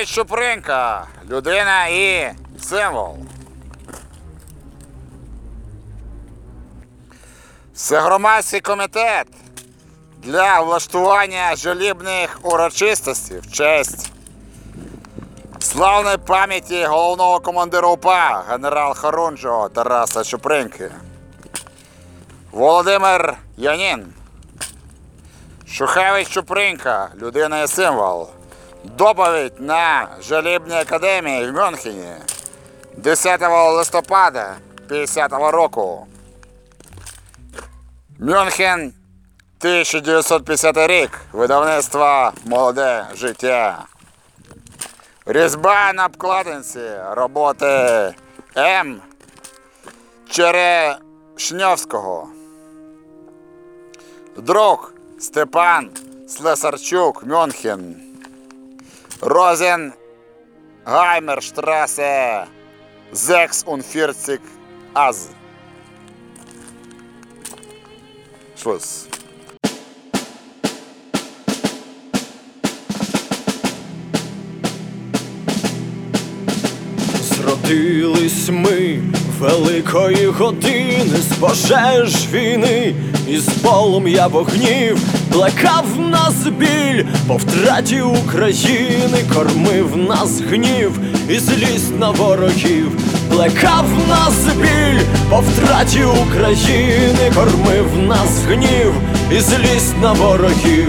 Шухевич Чупринка. Людина і символ. Всегромадський комітет для влаштування жалібних урочистостей в честь славної пам'яті головного командира УПА генерал Харунжого Тараса Чупринки. Володимир Янін. Шухевич Чупринка, людина і символ. Доповідь на Жалібній академії в Мюнхені 10 листопада 50 року. Мюнхен 1950 рік. Видавництво Молоде життя. Різьба на обкладинці роботи М. Черешньовського. Друг Степан Слесарчук, Мюнхен. Розен Гаймерштрасе 46 Аз. Schluss. Зродились ми великої години з пожеж війни, і з полум'я вогнів плекав нас біль по втраті України, кормив нас гнів і злість на ворогів, плекав нас біль по втраті України, кормив нас гнів і злість на ворогів.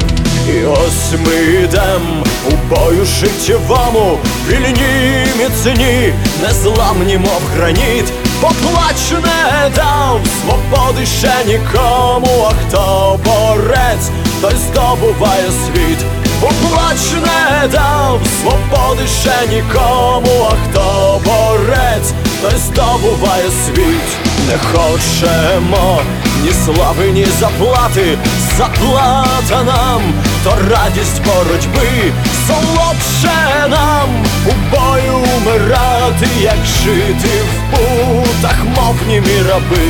І ось ми йдем у бою життєвому, вільні міцні, незламні, мов граніт, поплач не дав свободи ще нікому, а хто борець, той здобуває світ, поплач не дав свободи ще нікому, а хто борець, той здобуває світ, не хочемо ні слави, ні заплати, заплата нам, то радість боротьби, солодше нам. У бою умирати, як жити в путах, мов німі раби,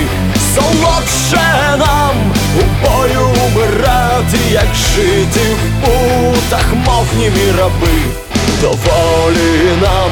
солодше нам у бою умирати, як жити в путах, мов німі раби. Доволі нам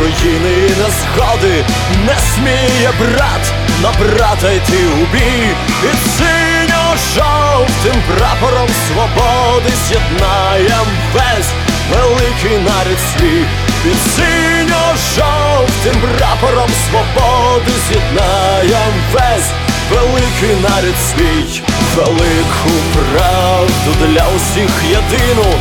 руїни і незгоди не сміє брат. На брата йти у бій. Під синьо-жовтим прапором свободи з'єднаєм весь великий нарід свій. Під синьо-жовтим прапором свободи з'єднаєм весь великий нарід свій. Велику правду для усіх єдину.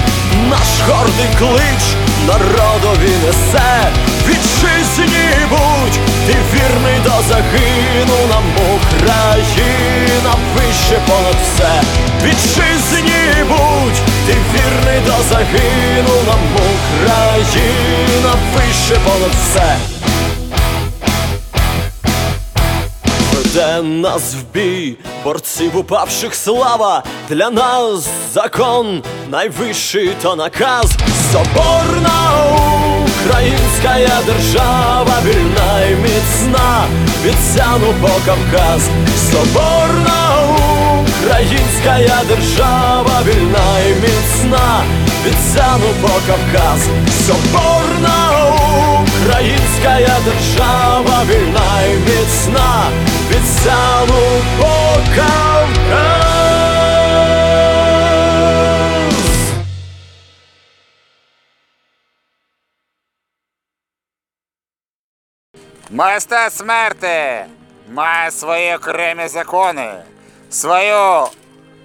Наш гордий клич народові несе Вітчизні будь, ти вірний до загину Нам Україна. Вище понад все. Вітчизні будь, ти вірний до загину Нам Україна. Вище понад все Веде нас в бій, борців упавших слава, для нас закон найвищий то наказ, соборна українська держава, вільна і міцна, від по Кавказ, соборна українська держава, вільна і міцна, від по Кавказ, соборна українська держава, вільна і міцна, по Кавказ. Майстер смерти має свої окремі закони, свою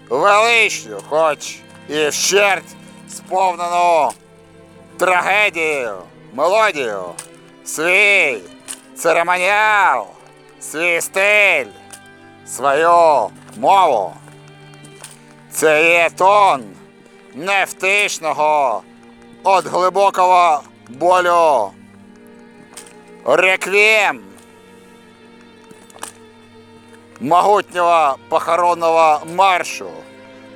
величну, хоч і вщерть сповнену трагедію, мелодію, свій церемоніал, свій стиль, свою мову. Це є тон невтишного от глибокого болю. Реквієм могутнього похоронного маршу,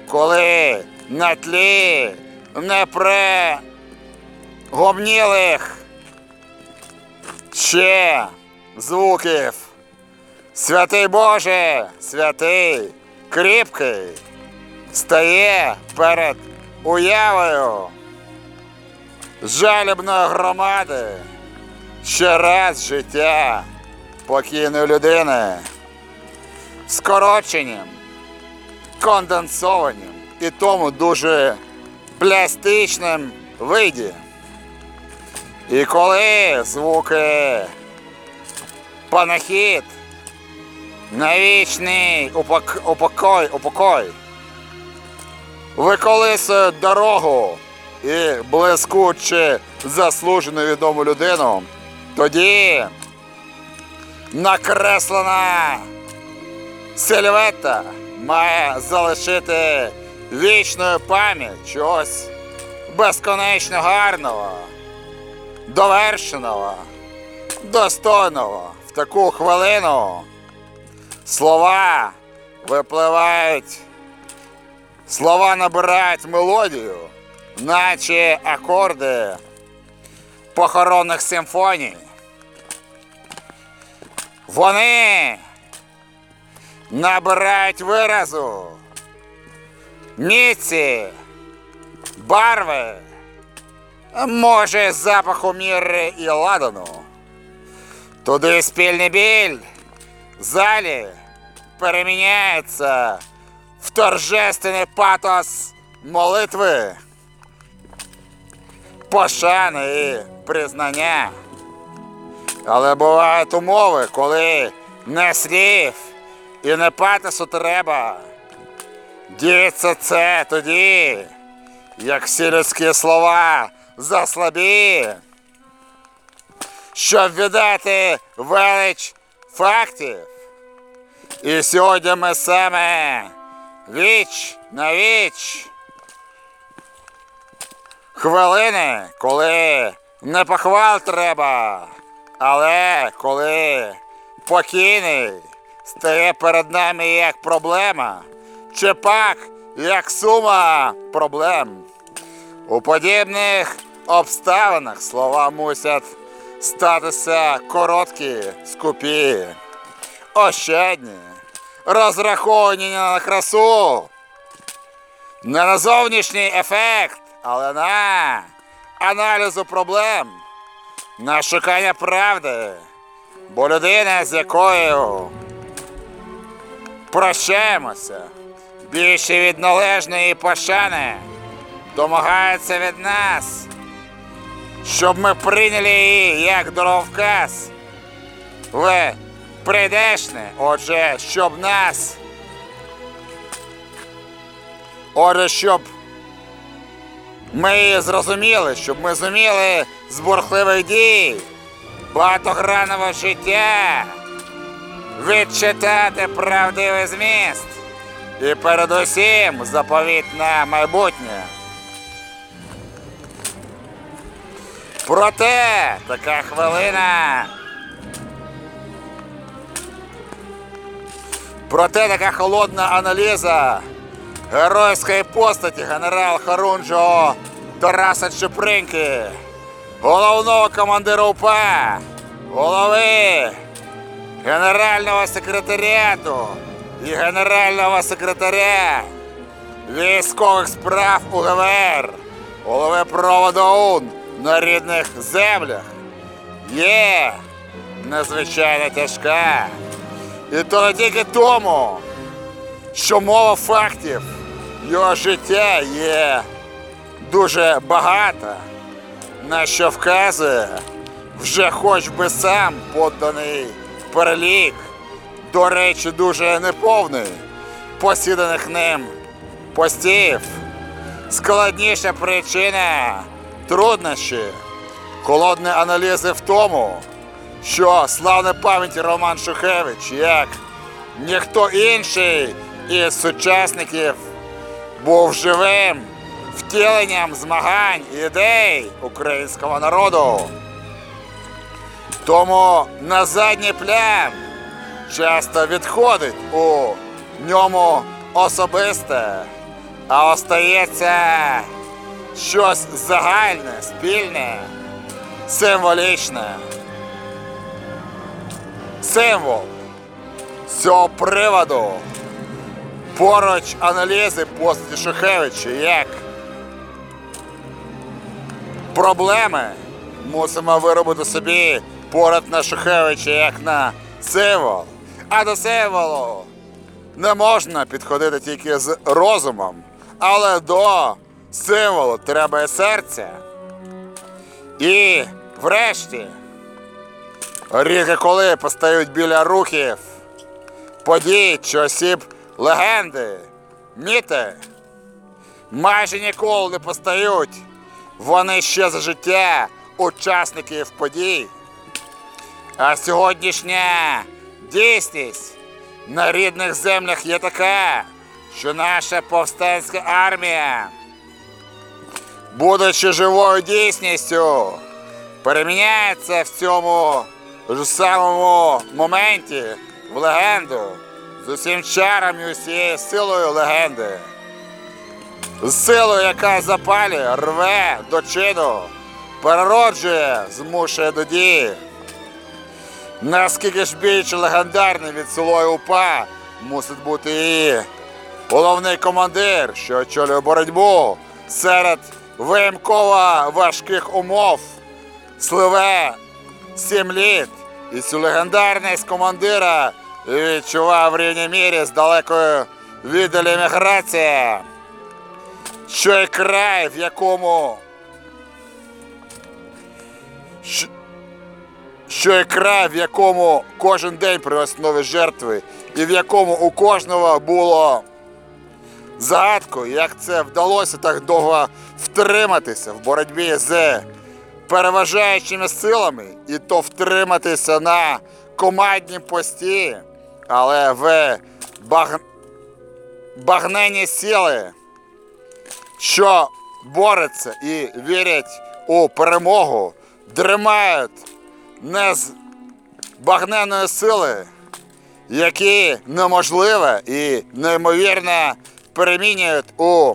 коли на тлі непригомнілих ще звуків. Святий Боже, святий, кріпкий, стає перед уявою жалібної громади ще раз життя покійної людини скороченням, конденсованим і тому дуже пластичним виді. І коли звуки панахід на вічний упок... упокой, упокой виколисують дорогу і блискуче заслужену відому людину, тоді накреслена сильвета має залишити вічною пам'ять чогось безконечно гарного, довершеного, достойного в таку хвилину. Слова випливають, слова набирають мелодію, наче акорди похоронних симфоній. Вони набирають виразу, міці, барви, може запаху міри і ладану. Туди спільний біль залі переміняється в торжественний патос молитви, пошани і признання. Але бувають умови, коли не слів і не патосу треба. Діється це тоді, як всі людські слова заслабі, щоб віддати велич фактів. І сьогодні ми саме віч на віч. Хвилини, коли не похвал треба, але коли покійний стає перед нами як проблема, чи пак як сума проблем. У подібних обставинах слова мусять статися короткі, скупі, ощадні, розраховані на красу, не на зовнішній ефект, але на аналізу проблем, на шукання правди, бо людина, з якою прощаємося, більше від належної пошани домагається від нас, щоб ми прийняли її як дороговказ. Ви прийдешне, отже, щоб нас. Отже, щоб ми зрозуміли, щоб ми зуміли з бурхливих дій багатогранного життя відчитати правдивий зміст і передусім заповіт на майбутнє. Проте така хвилина. Проте така холодна аналіза геройської постаті генерал Харунжого Тараса Чепринки, головного командира УПА, голови генерального секретаріату і генерального секретаря військових справ УГВР, голови проводу ОУН на рідних землях є надзвичайно тяжка. І то не тільки тому, що мова фактів його життя є дуже багата, на що вказує вже хоч би сам подданий перелік, до речі, дуже неповний, посіданих ним постів. Складніша причина труднощі, холодні аналізи в тому, що славна пам'ять Роман Шухевич, як ніхто інший із сучасників, був живим втіленням змагань ідей українського народу. Тому на задній план часто відходить у ньому особисте, а остається щось загальне, спільне, символічне. Символ цього приводу поруч аналізи постаті Шухевича як проблеми мусимо виробити собі поряд на Шухевича як на символ. А до символу не можна підходити тільки з розумом, але до символу треба і серце. І врешті, ріки коли постають біля рухів, подій чи осіб легенди, міти, майже ніколи не постають. Вони ще за життя учасників подій. А сьогоднішня дійсність на рідних землях є така, що наша повстанська армія, будучи живою дійсністю, переміняється в цьому ж самому моменті в легенду з усім чаром і усією силою легенди. З силою, яка запалює, рве до чину, перероджує, змушує до дії. Наскільки ж більше легендарний від силої УПА мусить бути і головний командир, що очолює боротьбу серед виємково важких умов, сливе сім літ, і цю легендарність командира відчував в рівній мірі з далекою віддалі міграція, що й край, в якому? Що- є край, в якому кожен день приносить нові жертви, і в якому у кожного було загадкою, як це вдалося так довго втриматися в боротьбі з переважаючими силами, і то втриматися на командній пості, але в баг... багнені сили, що бореться і вірять у перемогу, дримають не з багненої сили, які неможливе і неймовірно перемінюють у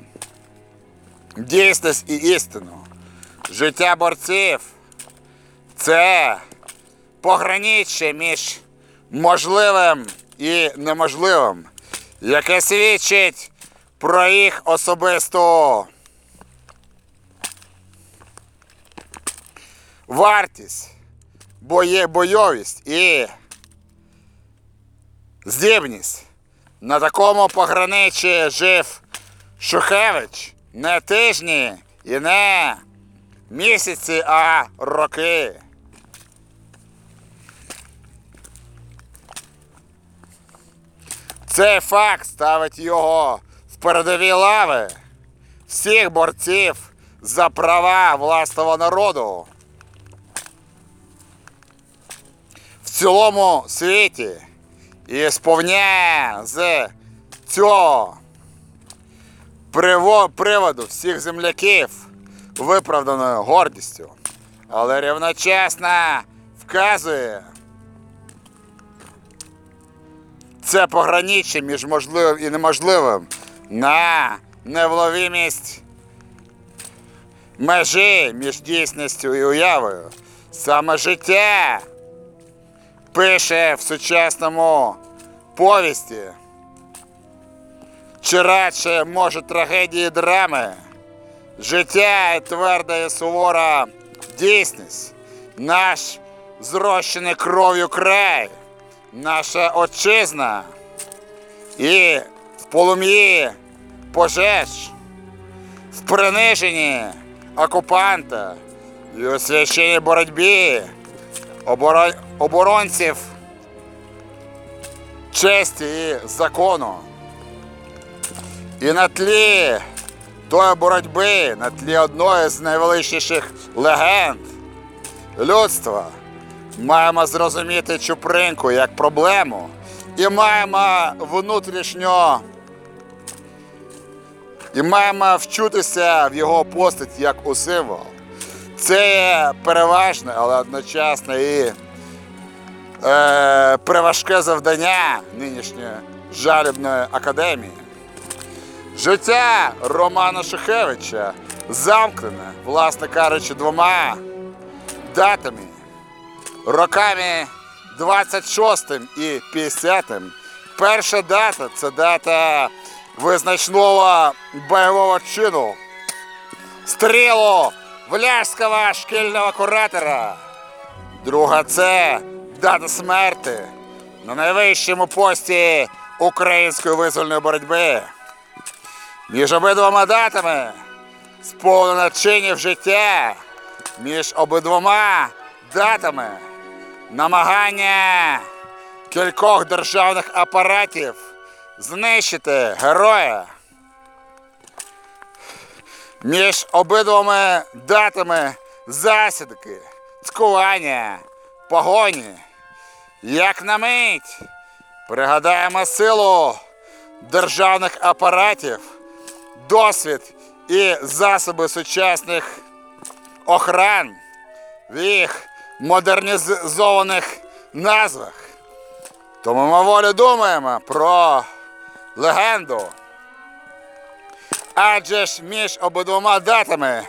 дійсність і істину. Життя борців це пограниччя між можливим і неможливим, яке свідчить про їх особисту вартість бойовість і здібність. На такому пограничі жив Шухевич не тижні і не місяці, а роки. Цей факт ставить його в передові лави всіх борців за права власного народу. в цілому світі і сповняє з цього приводу всіх земляків виправданою гордістю, але рівночасно вказує це пограниччя між можливим і неможливим на невловимість межі між дійсністю і уявою. Саме життя пише в сучасному повісті. Чи радше, може, трагедії драми, життя і тверда і сувора дійсність, наш зрощений кров'ю край, наша отчизна і в полум'ї пожеж, в приниженні окупанта і у священній боротьбі оборо- оборонців честі і закону. І на тлі тої боротьби, на тлі одної з найвеличніших легенд людства, маємо зрозуміти Чупринку як проблему і маємо внутрішньо і маємо вчутися в його постать як у символ. Це є переважне, але одночасно і е, преважке завдання нинішньої жалібної академії. Життя Романа Шухевича замкнене, власне кажучи, двома датами. Роками 26 і 50. Перша дата це дата визначного бойового чину. Стрілу вляжського шкільного куратора. Друга це дата смерти на найвищому пості української визвольної боротьби. Між обидвома датами сповнено чинів життя. Між обидвома датами намагання кількох державних апаратів знищити героя. Між обидвома датами засідки, цькування, погоні. Як на мить пригадаємо силу державних апаратів, досвід і засоби сучасних охран в їх модернізованих назвах. То ми мимоволі думаємо про легенду. Адже ж між обидвома датами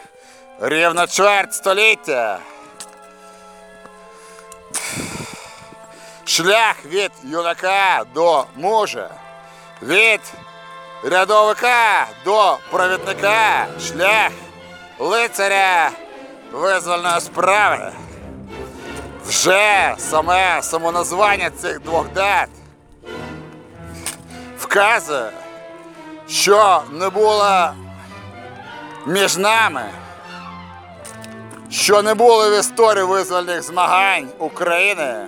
рівно чверть століття. Шлях від юнака до мужа, від рядовика до провідника, шлях лицаря визвольної справи. Вже саме самоназвання цих двох дат вказує, що не було між нами, що не було в історії визвольних змагань України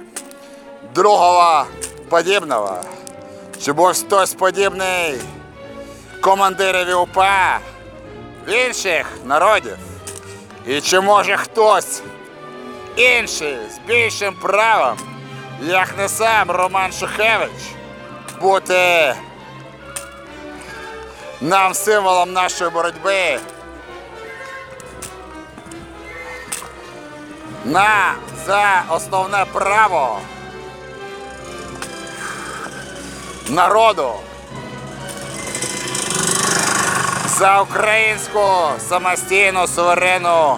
другого подібного. Чи був хтось подібний командирові УПА в інших народів? І чи може хтось інший з більшим правом, як не сам Роман Шухевич, бути нам символом нашої боротьби на за основне право народу за українську самостійну суверенну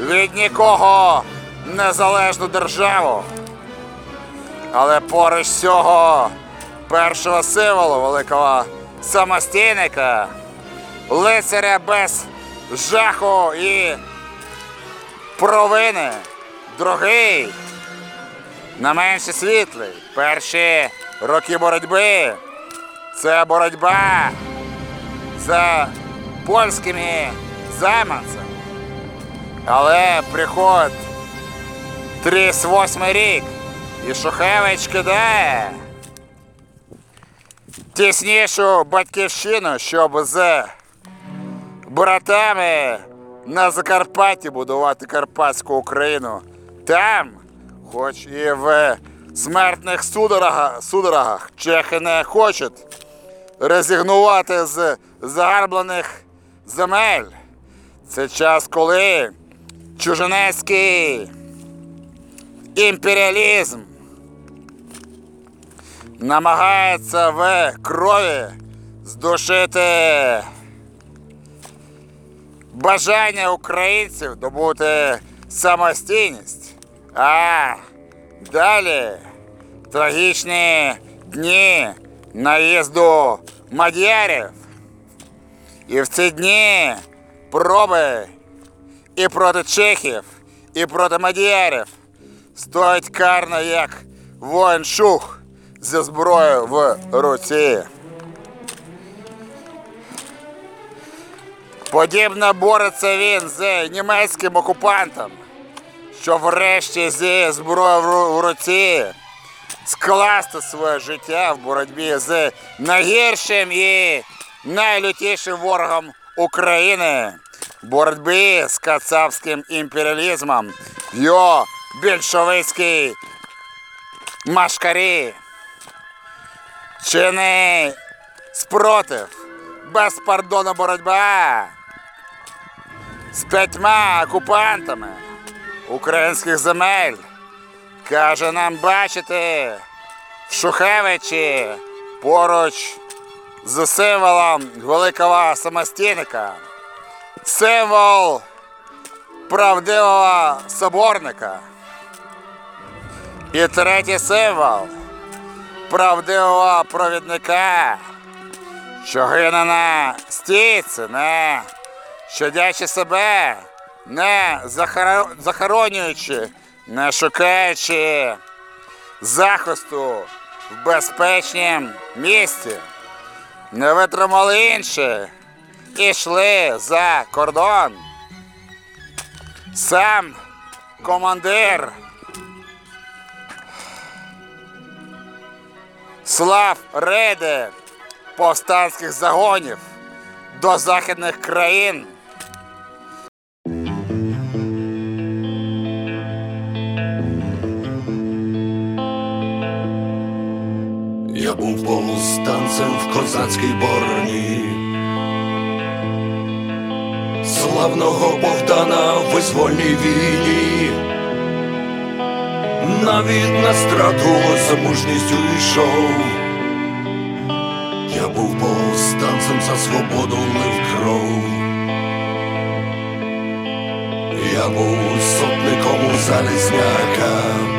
від нікого незалежну державу. Але поруч цього першого символу великого самостійника, лицаря без жаху і провини, другий, на менше світлий, перші роки боротьби. Це боротьба за польськими займанцями. Але приход 38 рік і Шухевич кидає тіснішу батьківщину, щоб з братами на Закарпатті будувати Карпатську Україну. Там, хоч і в смертних судорогах, чехи не хочуть резигнувати з загарблених земель. Це час, коли чужинецький імперіалізм намагається в крові здушити бажання українців добути самостійність. А далі трагічні дні наїзду мадярів. І в ці дні проби і проти чехів, і проти мадярів стоїть карно, як воїн шух зі зброєю в руці. Подібно бореться він з німецьким окупантом, що врешті зі зброєю в руці скласти своє життя в боротьбі з найгіршим і найлютішим ворогом України, боротьбі з кацапським імперіалізмом, його більшовицький машкарі. Чи не спротив, безпардонна боротьба з п'ятьма окупантами українських земель. Каже нам бачити в Шухевичі поруч з символом великого самостійника. Символ правдивого соборника. І третій символ правдивого провідника, що гине на стійці, не щадячи себе не захоронюючи, не шукаючи захисту в безпечнім місці, не витримали інші йшли за кордон. Сам командир слав рейди повстанських загонів до західних країн. Я був повстанцем в козацькій бороні. Славного Богдана в визвольній війні. Навіть на страту за мужністю йшов. Я був повстанцем за свободу лив кров. Я був сотником у залізняка.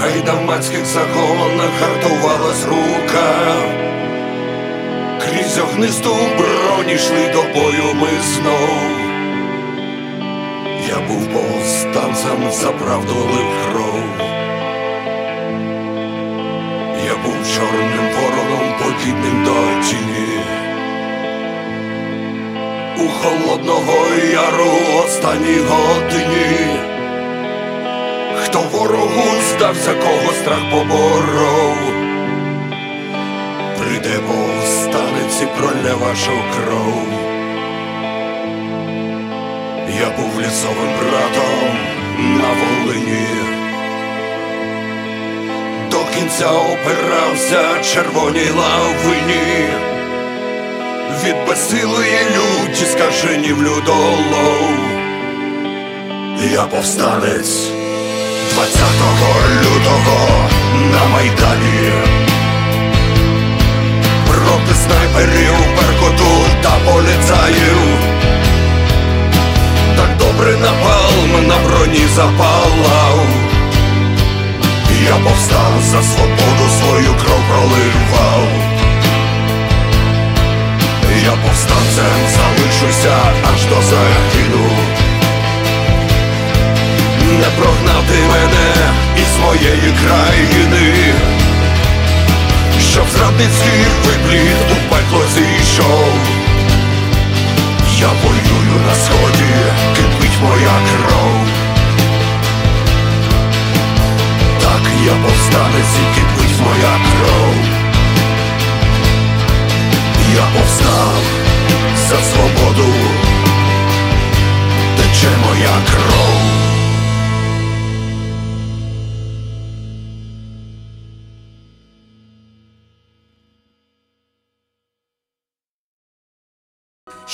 Гайдамацьких загонах гартувалась рука. Крізь огнисту броні йшли до бою ми знов. Я був повстанцем, за правду лив кров. Я був чорним вороном, подібним до тіні. У холодного яру останній годині. Хто ворогу здався, кого страх поборов, прийде повстанець і пролє вашу кров. Я був лісовим братом на Волині, до кінця опирався червоній лавині, від безсилої люті скаженів людолов. Я повстанець. 20 лютого на Майдані. Проти снайперів, беркуту та поліцаїв. Так добре напалм на броні запалав. Я повстав за свободу свою кров проливав. Я повстанцем залишуся аж до загину не прогнати мене із моєї країни, щоб зрадницький випліт у пекло зійшов. Я воюю на сході, кипить моя кров. Так я повстанець і кипить моя кров. Я повстав за свободу, тече моя кров.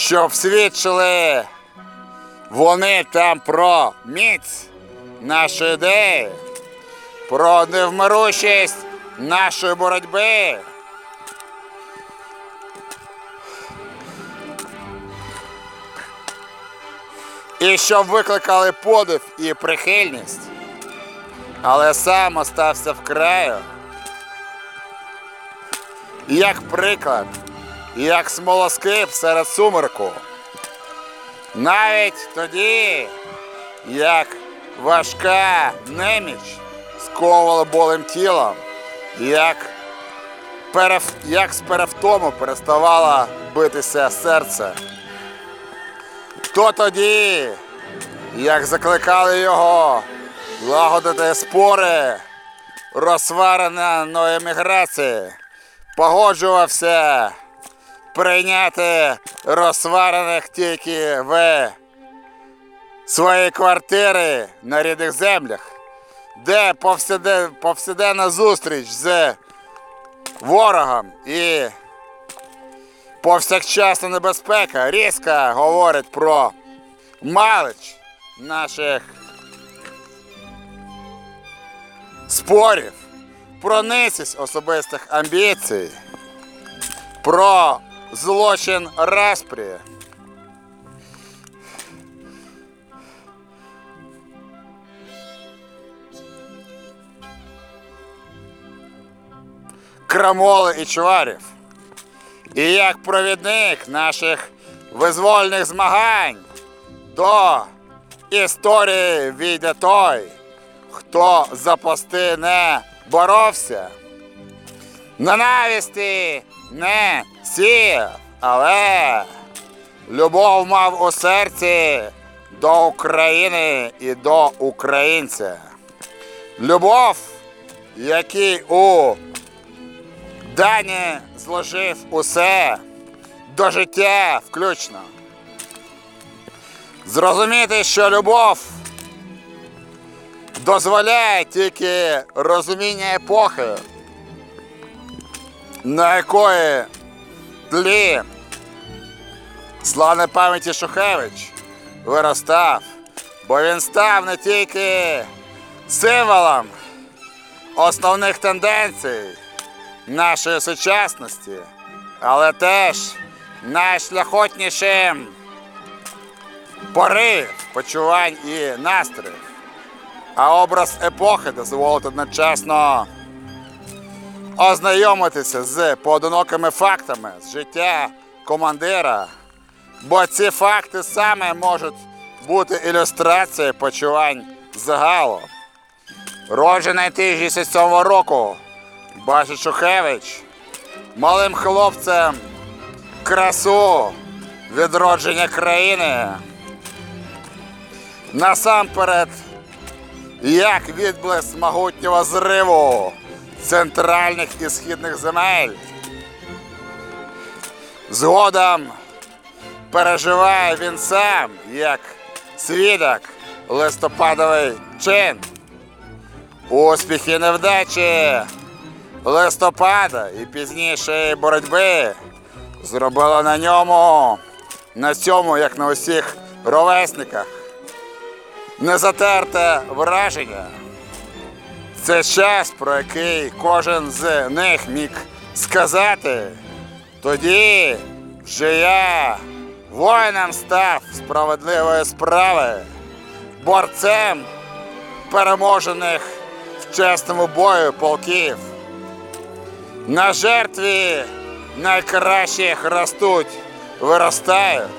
Щоб свідчили вони там про міць нашої ідеї, про невмирущість нашої боротьби. І щоб викликали подив і прихильність, але сам остався в краю. Як приклад, як смолоскип серед сумерку. Навіть тоді, як важка неміч сковувала болем тілом, як, перев... як з перевтому переставало битися серце, то тоді, як закликали його лагодити спори, розсвареної еміграції, погоджувався прийняти розсварених тільки в свої квартири на рідних землях, де повсякденна зустріч з ворогом і повсякчасна небезпека різко говорить про малич наших спорів, про низість особистих амбіцій, про злочин распрі. Крамоли і чварів. І як провідник наших визвольних змагань до історії війде той, хто за пости не боровся. Ненависті не сіяв, але любов мав у серці до України і до українця. Любов, який у Дані зложив усе до життя включно. Зрозуміти, що любов дозволяє тільки розуміння епохи, на якої тлі славної пам'яті Шухевич виростав, бо він став не тільки символом основних тенденцій нашої сучасності, але теж найшляхотнішим порив, почувань і настроїв. А образ епохи дозволить одночасно ознайомитися з поодинокими фактами з життя командира, бо ці факти саме можуть бути ілюстрацією почувань загалу. Роджений 1967 року Бачить Шухевич малим хлопцем красу відродження країни. Насамперед, як відблиск могутнього зриву центральних і східних земель. Згодом переживає він сам як свідок листопадовий чин. Успіхи невдачі листопада і пізнішої боротьби зробила на ньому, на цьому, як на усіх ровесниках, незатерте враження. Це час, про який кожен з них міг сказати. Тоді вже я воїном став справедливої справи, борцем переможених в чесному бою полків. На жертві найкращих ростуть, виростають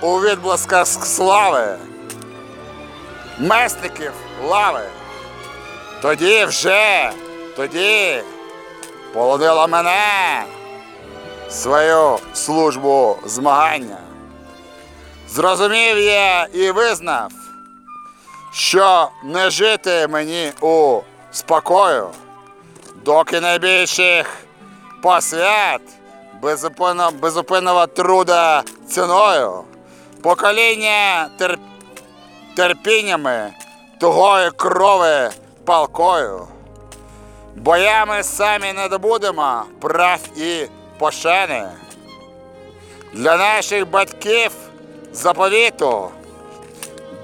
у відблисках слави, месників лави. Тоді вже, тоді полонила мене свою службу змагання. Зрозумів я і визнав, що не жити мені у спокою доки найбільших посвят безупинно, безупинного труда ціною, покоління тер, терпіннями тугої крови палкою. Боями самі не добудемо прав і пошани. Для наших батьків заповіту,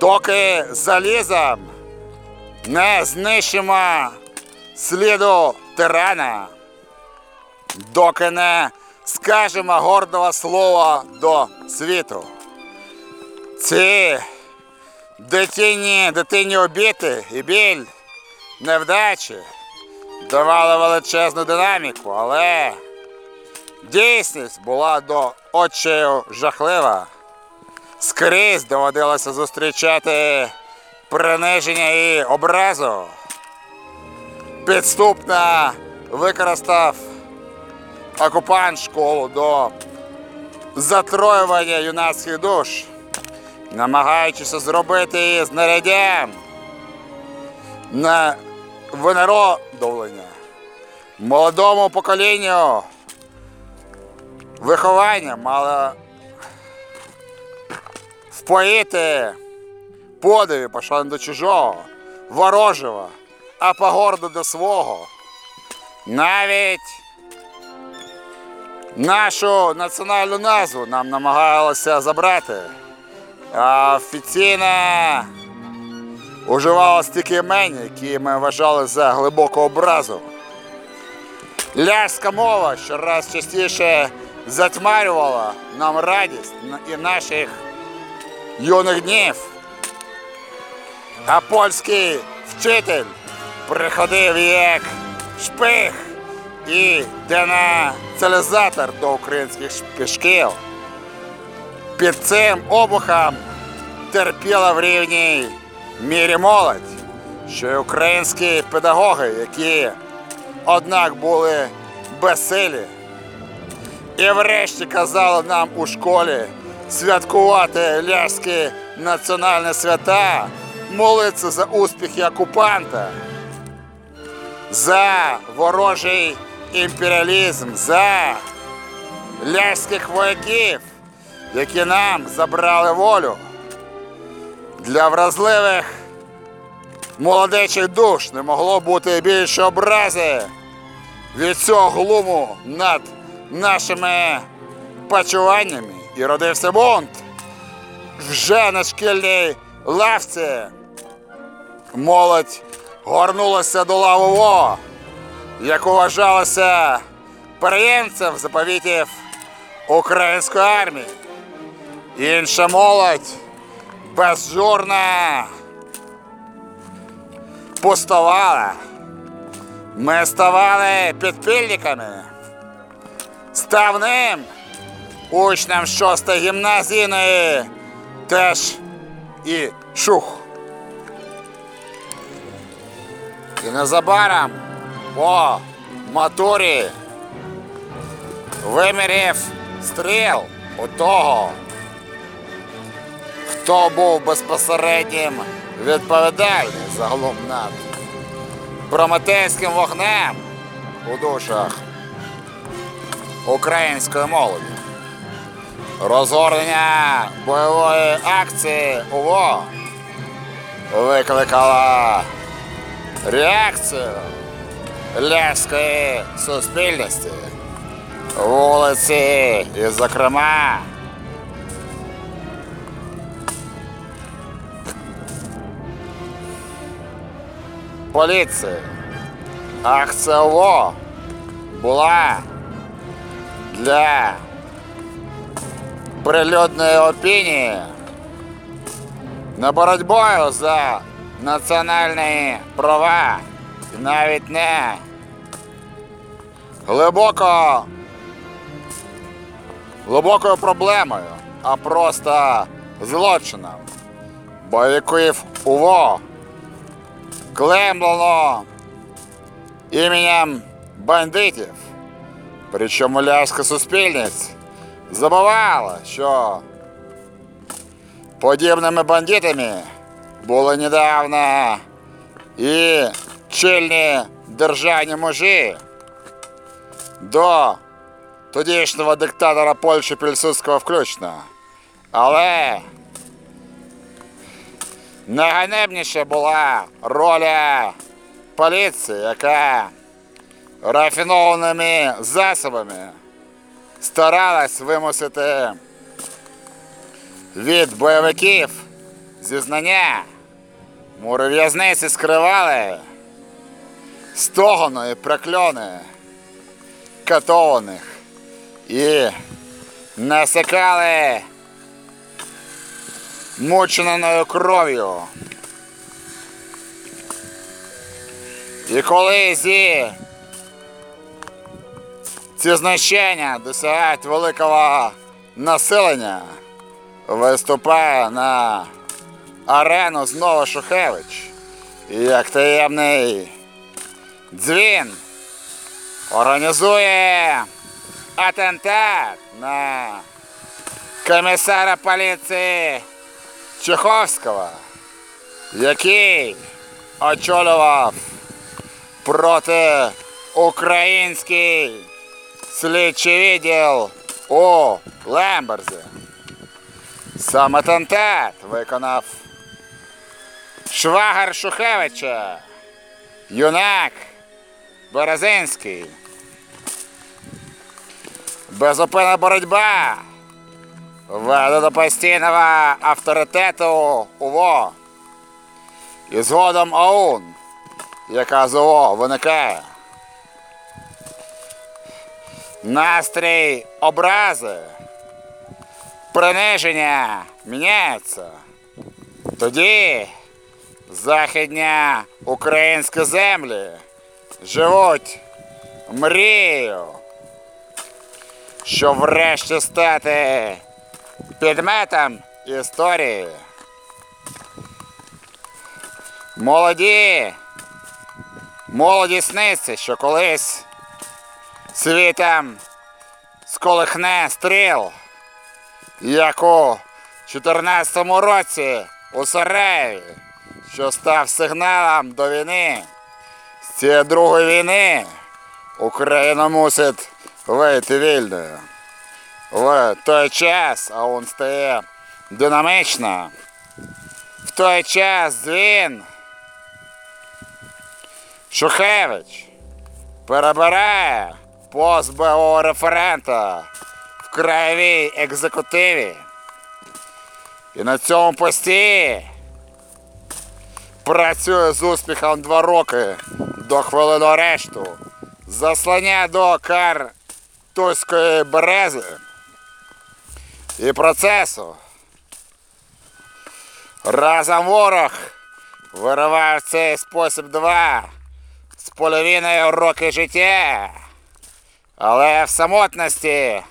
доки залізом не знищимо сліду тирана, доки не скажемо гордого слова до світу. Ці дитині, дитині обіти і біль, невдачі давали величезну динаміку, але дійсність була до очею жахлива. Скрізь доводилося зустрічати приниження і образу підступно використав окупант школу до затроювання юнацьких душ, намагаючись зробити її знаряддям на винародовлення молодому поколінню виховання мало впоїти подиві пошани до чужого, ворожого а погорду до свого. Навіть нашу національну назву нам намагалися забрати. А офіційно уживалось тільки імені, які ми вважали за глибоку образу. Ляжська мова щораз частіше затьмарювала нам радість і наших юних днів. А польський вчитель приходив як шпих і денаціалізатор до українських шкіл. під цим обухом терпіла в рівній мірі молодь, що й українські педагоги, які, однак, були безсилі, і врешті казали нам у школі святкувати ляшські національні свята, молитися за успіхи окупанта, за ворожий імперіалізм, за ляшських вояків, які нам забрали волю. Для вразливих молодечих душ не могло бути більше образи від цього глуму над нашими почуваннями і родився бунт. Вже на шкільній лавці молодь горнулася до лавово, як вважалося переємцем заповітів української армії. Інша молодь безжурна пустувала. Ми ставали підпільниками. Ставним учнем шостої гімназійної теж і шух. І незабаром по матурі вимірів стріл у того, хто був безпосереднім відповідальний загалом над прометейським вогнем у душах української молоді. Розгорнення бойової акції УВО викликала реакцію ляшської суспільності, вулиці і, зокрема, поліції. УВО була для прилюдної опінії на боротьбою за національні права і навіть не глибоко глибокою проблемою, а просто злочином бойовиків УВО клемлено іменем бандитів. Причому ляшка суспільність забувала, що подібними бандитами були недавно і чільні державні мужі до тодішнього диктатора Польщі Пільсудського включно. Але найганебніша була роля поліції, яка рафінованими засобами старалась вимусити від бойовиків зізнання. Мурив'язниці скривали стогони і прокльони катованих і насикали мученою кров'ю. І коли зі ці знищення досягають великого населення, виступає на арену знову Шухевич. І як таємний дзвін організує атентат на комісара поліції Чеховського, який очолював проти український слідчий відділ у Лемберзі. Сам атентат виконав швагар Шухевича, юнак Березинський. Безупинна боротьба веде до постійного авторитету УВО і згодом ОУН, яка з УВО виникає. Настрій образи, приниження міняється. Тоді західні українські землі живуть мрією, що врешті стати підметом історії. Молоді, молоді сниться, що колись світом сколихне стріл, як у 14-му році у Сараєві, що став сигналом до війни. З цієї другої війни Україна мусить вийти вільною. В той час, а він стає динамічно. В той час він Шухевич перебирає пост БО референта в краєвій екзекутиві. І на цьому пості працює з успіхом два роки до хвилини арешту. Заслання до Картузької берези і процесу. Разом ворог вириває в цей спосіб два з половиною роки життя. Але в самотності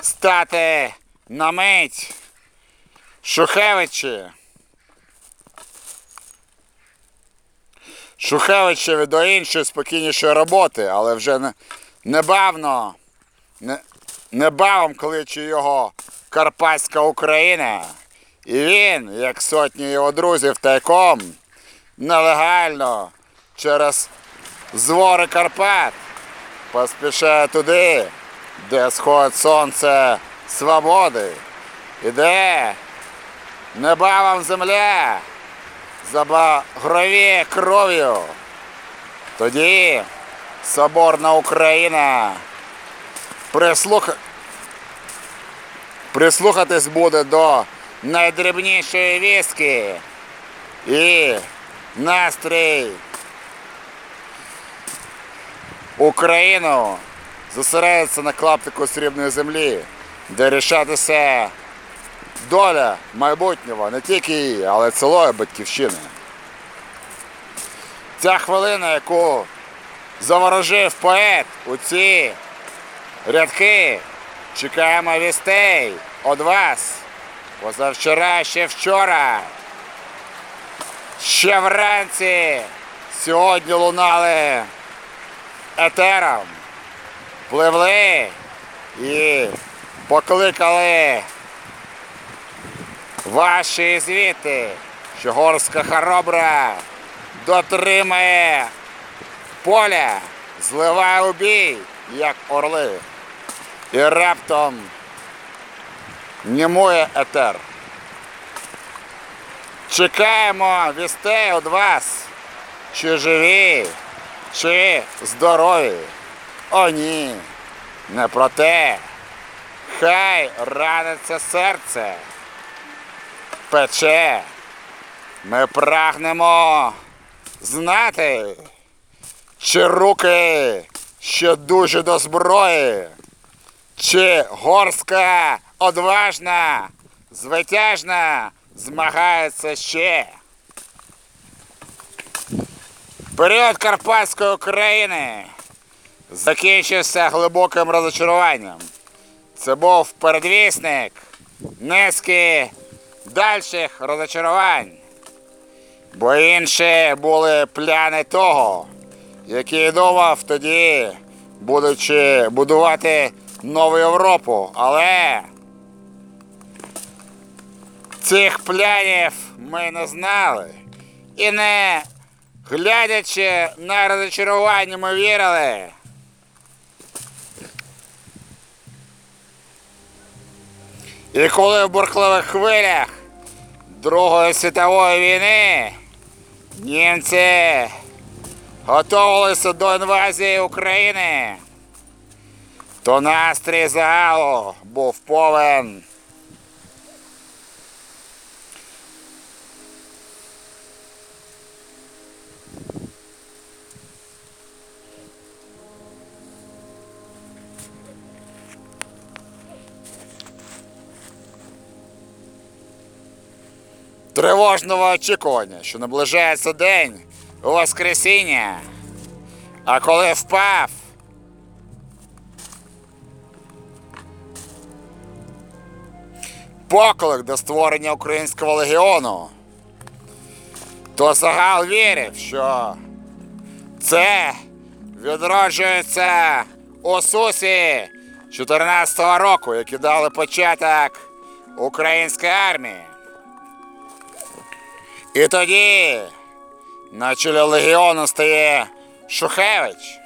стати на мить Шухевичі. Шухевичеві до іншої спокійнішої роботи, але вже не, небавно, не, небавом кличе його Карпатська Україна. І він, як сотні його друзів тайком, нелегально через звори Карпат поспішає туди, де сходить сонце свободи, і де небавом земля забагровіє кров'ю. Тоді Соборна Україна прислух... прислухатись буде до найдрібнішої віски і настрій Україну зосередиться на клаптику срібної землі, де рішатися доля майбутнього не тільки її, але цілої батьківщини. Ця хвилина, яку заворожив поет у ці рядки, чекаємо вістей від вас. Позавчора, ще вчора, ще вранці, сьогодні лунали етером, пливли і покликали ваші звіти, що горська хоробра дотримає поля, зливає у бій, як орли, і раптом німує етер. Чекаємо вістей від вас, чи живі, чи здорові. О, ні, не про те. Хай раниться серце пече. Ми прагнемо знати, чи руки ще дуже до зброї, чи горська одважна, звитяжна змагається ще. Період Карпатської України закінчився глибоким розочаруванням. Це був передвісник низки дальших розочарувань, бо інші були пляни того, який думав тоді, будучи будувати нову Європу. Але цих плянів ми не знали. І не глядячи на розочарування, ми вірили. І коли в бурхливих хвилях Другої світової війни німці готувалися до інвазії України, то настрій загалу був повен. Тривожного очікування, що наближається день Воскресіння. А коли впав, поклик до створення українського легіону, то загал вірив, що це відроджується у Сусі 14-го року, які дали початок українській армії. І тоді на чолі легіону стає Шухевич.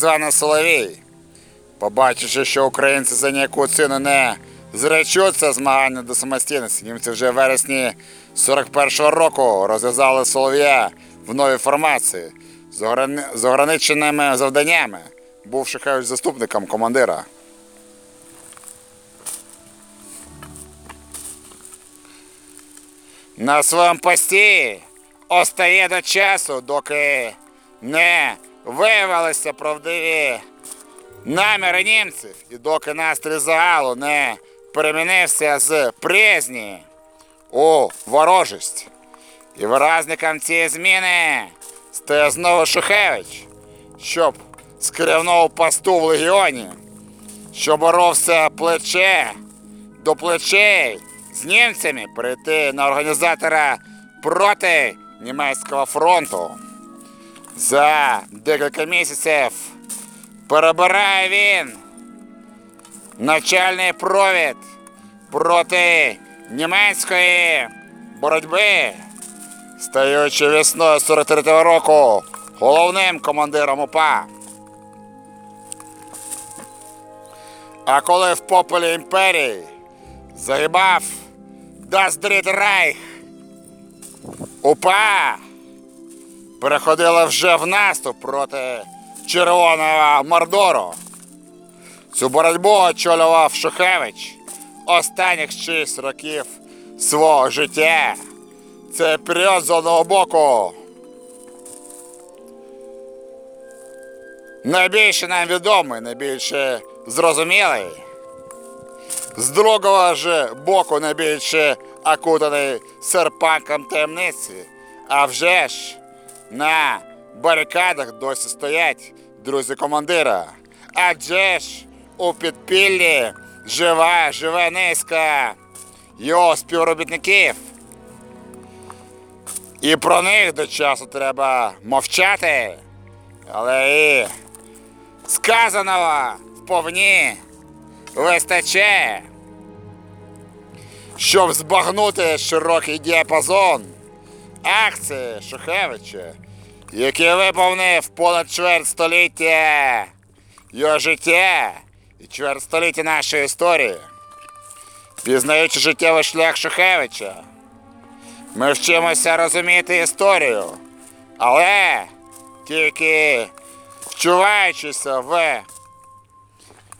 Так Соловій. Побачивши, що українці за ніяку ціну не зречуться змагання до самостійності, німці вже в вересні 41-го року розв'язали Солов'я в новій формації з ограни- з ограниченими завданнями, бувши хай заступником командира. На своєму пості остає до часу, доки не виявилися правдиві наміри німців, і доки настрій загалу не перемінився з приязні у ворожість. І виразником цієї зміни стає знову Шухевич, щоб керівного посту в легіоні, що боровся плече до плечей з німцями прийти на організатора проти німецького фронту. За декілька місяців перебирає він начальний провід проти німецької боротьби, стаючи весною 43-го року головним командиром УПА. А коли в попелі імперії загибав Даздріт Райх, УПА переходила вже в наступ проти Червоного Мордору. Цю боротьбу очолював Шухевич останніх шість років свого життя. Це період з одного боку. Найбільше нам відомий, найбільше зрозумілий. З другого ж боку найбільше окутаний серпанком таємниці. А вже ж на барикадах досі стоять друзі командира. Адже ж у підпіллі жива, живе низка його співробітників. І про них до часу треба мовчати. Але і сказаного вповні вистачає, щоб збагнути широкий діапазон акції Шухевича, який виповнив понад чверть століття його життя і чверть століття нашої історії. Пізнаючи життєвий шлях Шухевича, ми вчимося розуміти історію, але тільки вчуваючися в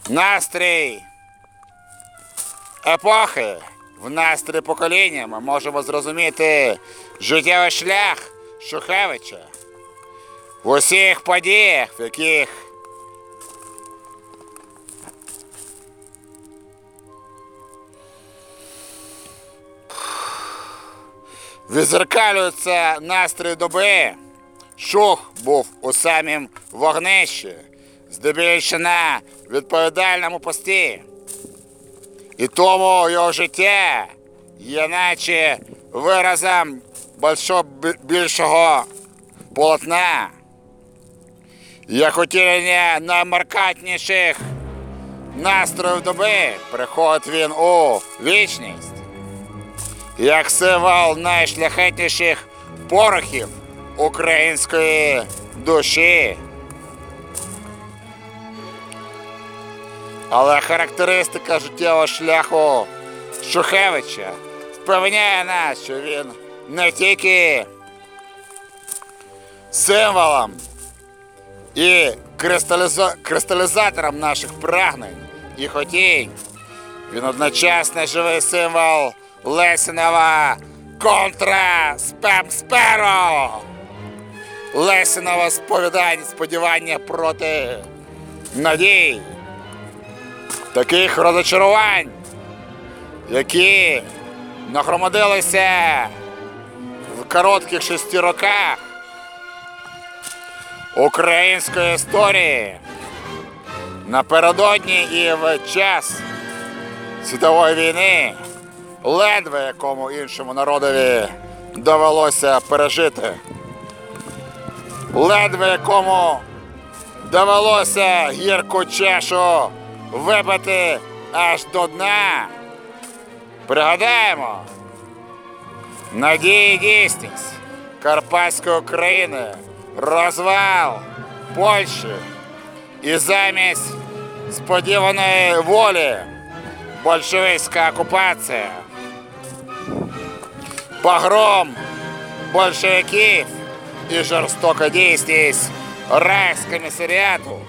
настрій епохи, в настрій покоління, ми можемо зрозуміти життєвий шлях Шухевича в усіх подіях, в яких відзеркалюється настрій доби. Шух був у самім вогнищі, здебільше на відповідальному пості. І тому його життя є наче виразом большого, більшого полотна. Як утілення наймаркатніших настроїв доби приходить він у вічність. Як символ найшляхетніших порохів української душі. Але характеристика життєвого шляху Шухевича впевняє нас, що він не тільки символом і кристаліза... кристалізатором наших прагнень і хотінь. Він одночасно живий символ Лесінова контра спем-сперо! Лесінова сповідання, сподівання проти надій. Таких розочарувань, які нагромадилися в коротких шести роках української історії напередодні і в час світової війни, ледве якому іншому народові довелося пережити, ледве якому довелося гірку чашу випити аж до дна. Пригадаємо, надії і дійсність Карпатської України, розвал Польщі і замість сподіваної волі большевицька окупація, погром большевиків і жорстока дійсність райскомісаріату.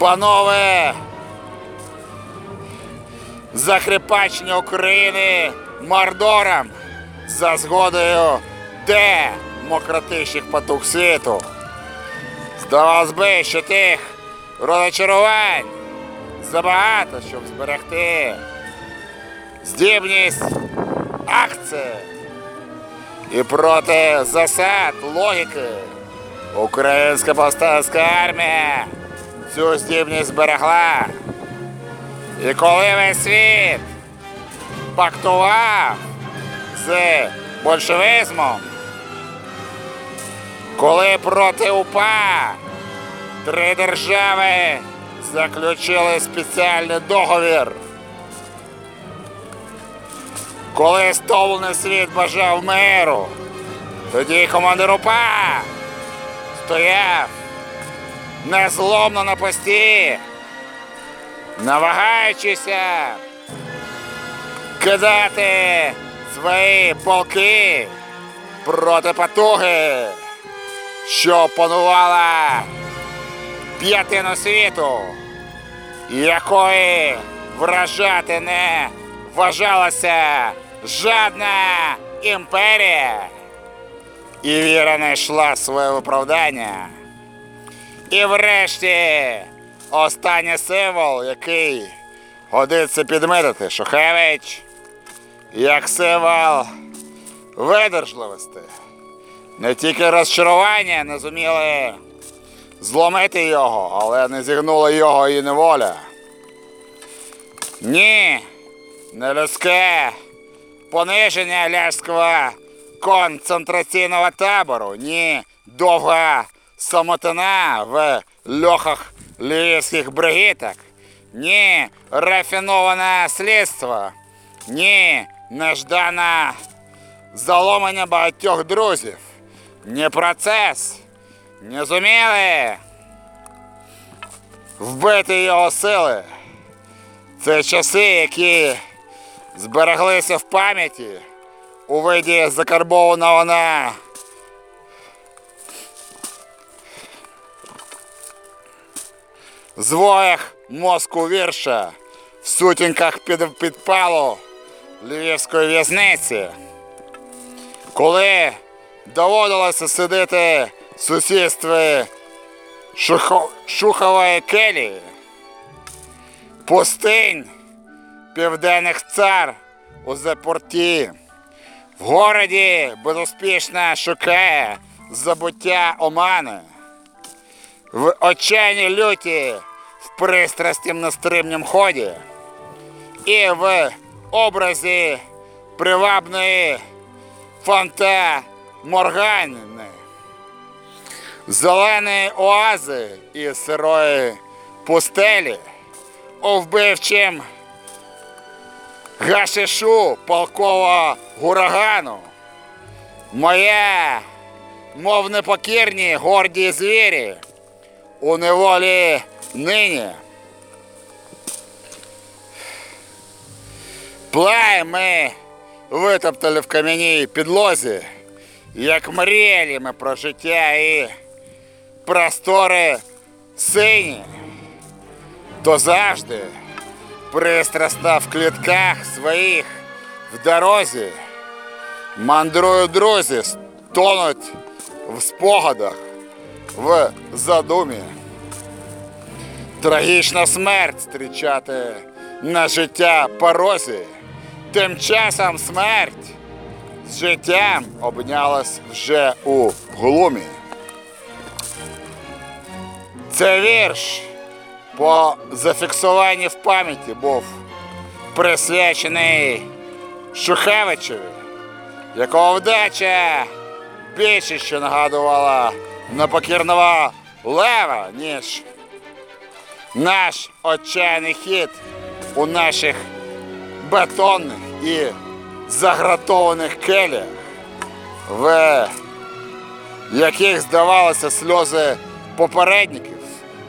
Панове закріпачення України мордором за згодою демократичних потуг світу. Здавалось би, що тих розочарувань забагато, щоб зберегти здібність акції і проти засад логіки. Українська повстанська армія цю здібність зберегла. І коли весь світ пактував з большевизмом, коли проти УПА три держави заключили спеціальний договір, коли стовлений світ бажав миру, тоді командир УПА стояв незломно на пості, намагаючися кидати свої полки проти потуги, що панувала п'ятину світу, якої вражати не вважалася жадна імперія. І віра знайшла своє виправдання. І врешті останній символ, який годиться підмитити Шухевич, як символ видержливості. Не тільки розчарування не зуміли зломити його, але не зігнула його і неволя. Ні, не людське пониження ляжського концентраційного табору, ні довга самотина в льохах львівських бригіток, ні рафіноване слідство, ні неждане заломання багатьох друзів, ні процес, не зуміли вбити його сили. Це часи, які збереглися в пам'яті у виді закарбованого на звоях мозку вірша в сутінках під, підпалу Львівської в'язниці. Коли доводилося сидіти в сусідстві Шухо- Шухової келії, пустинь південних цар у запорті, в городі безуспішно шукає забуття омани, в отчаянні люті, в пристрастім нестримнім ході, і в образі привабної фанта Морганини, зеленої оази і сирої пустелі, у вбивчим гашишу полкового гурагану. Моє, мов непокірні горді звірі, у неволі нині. Плай ми витоптали в кам'яній підлозі, як мріяли ми про життя і простори сині, то завжди пристрасно в клітках своїх в дорозі. Мандрують друзі, тонуть в спогадах, в задумі. Трагічна смерть зустрічати на життя порозі. Тим часом смерть з життям обнялась вже у глумі. Це вірш по зафіксуванні в пам'яті був присвячений Шухевичеві, якого вдача більше ще нагадувала непокірного лева, ніж наш отчайний хід у наших бетонних і загратованих келях, в яких, здавалося, сльози попередників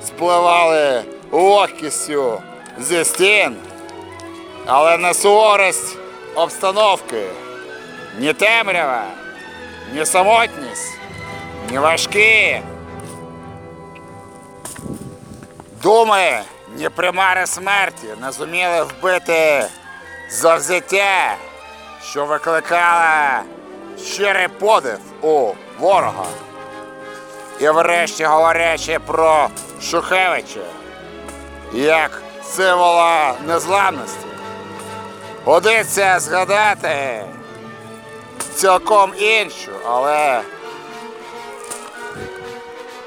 спливали легкістю зі стін, але на суворість обстановки ні темрява, ні самотність, ні важкі. Думи, ні примари смерті не зуміли вбити завзяття, що викликала щирий подив у ворога. І врешті говорячи про Шухевича як символа незламності, годиться згадати цілком іншу, але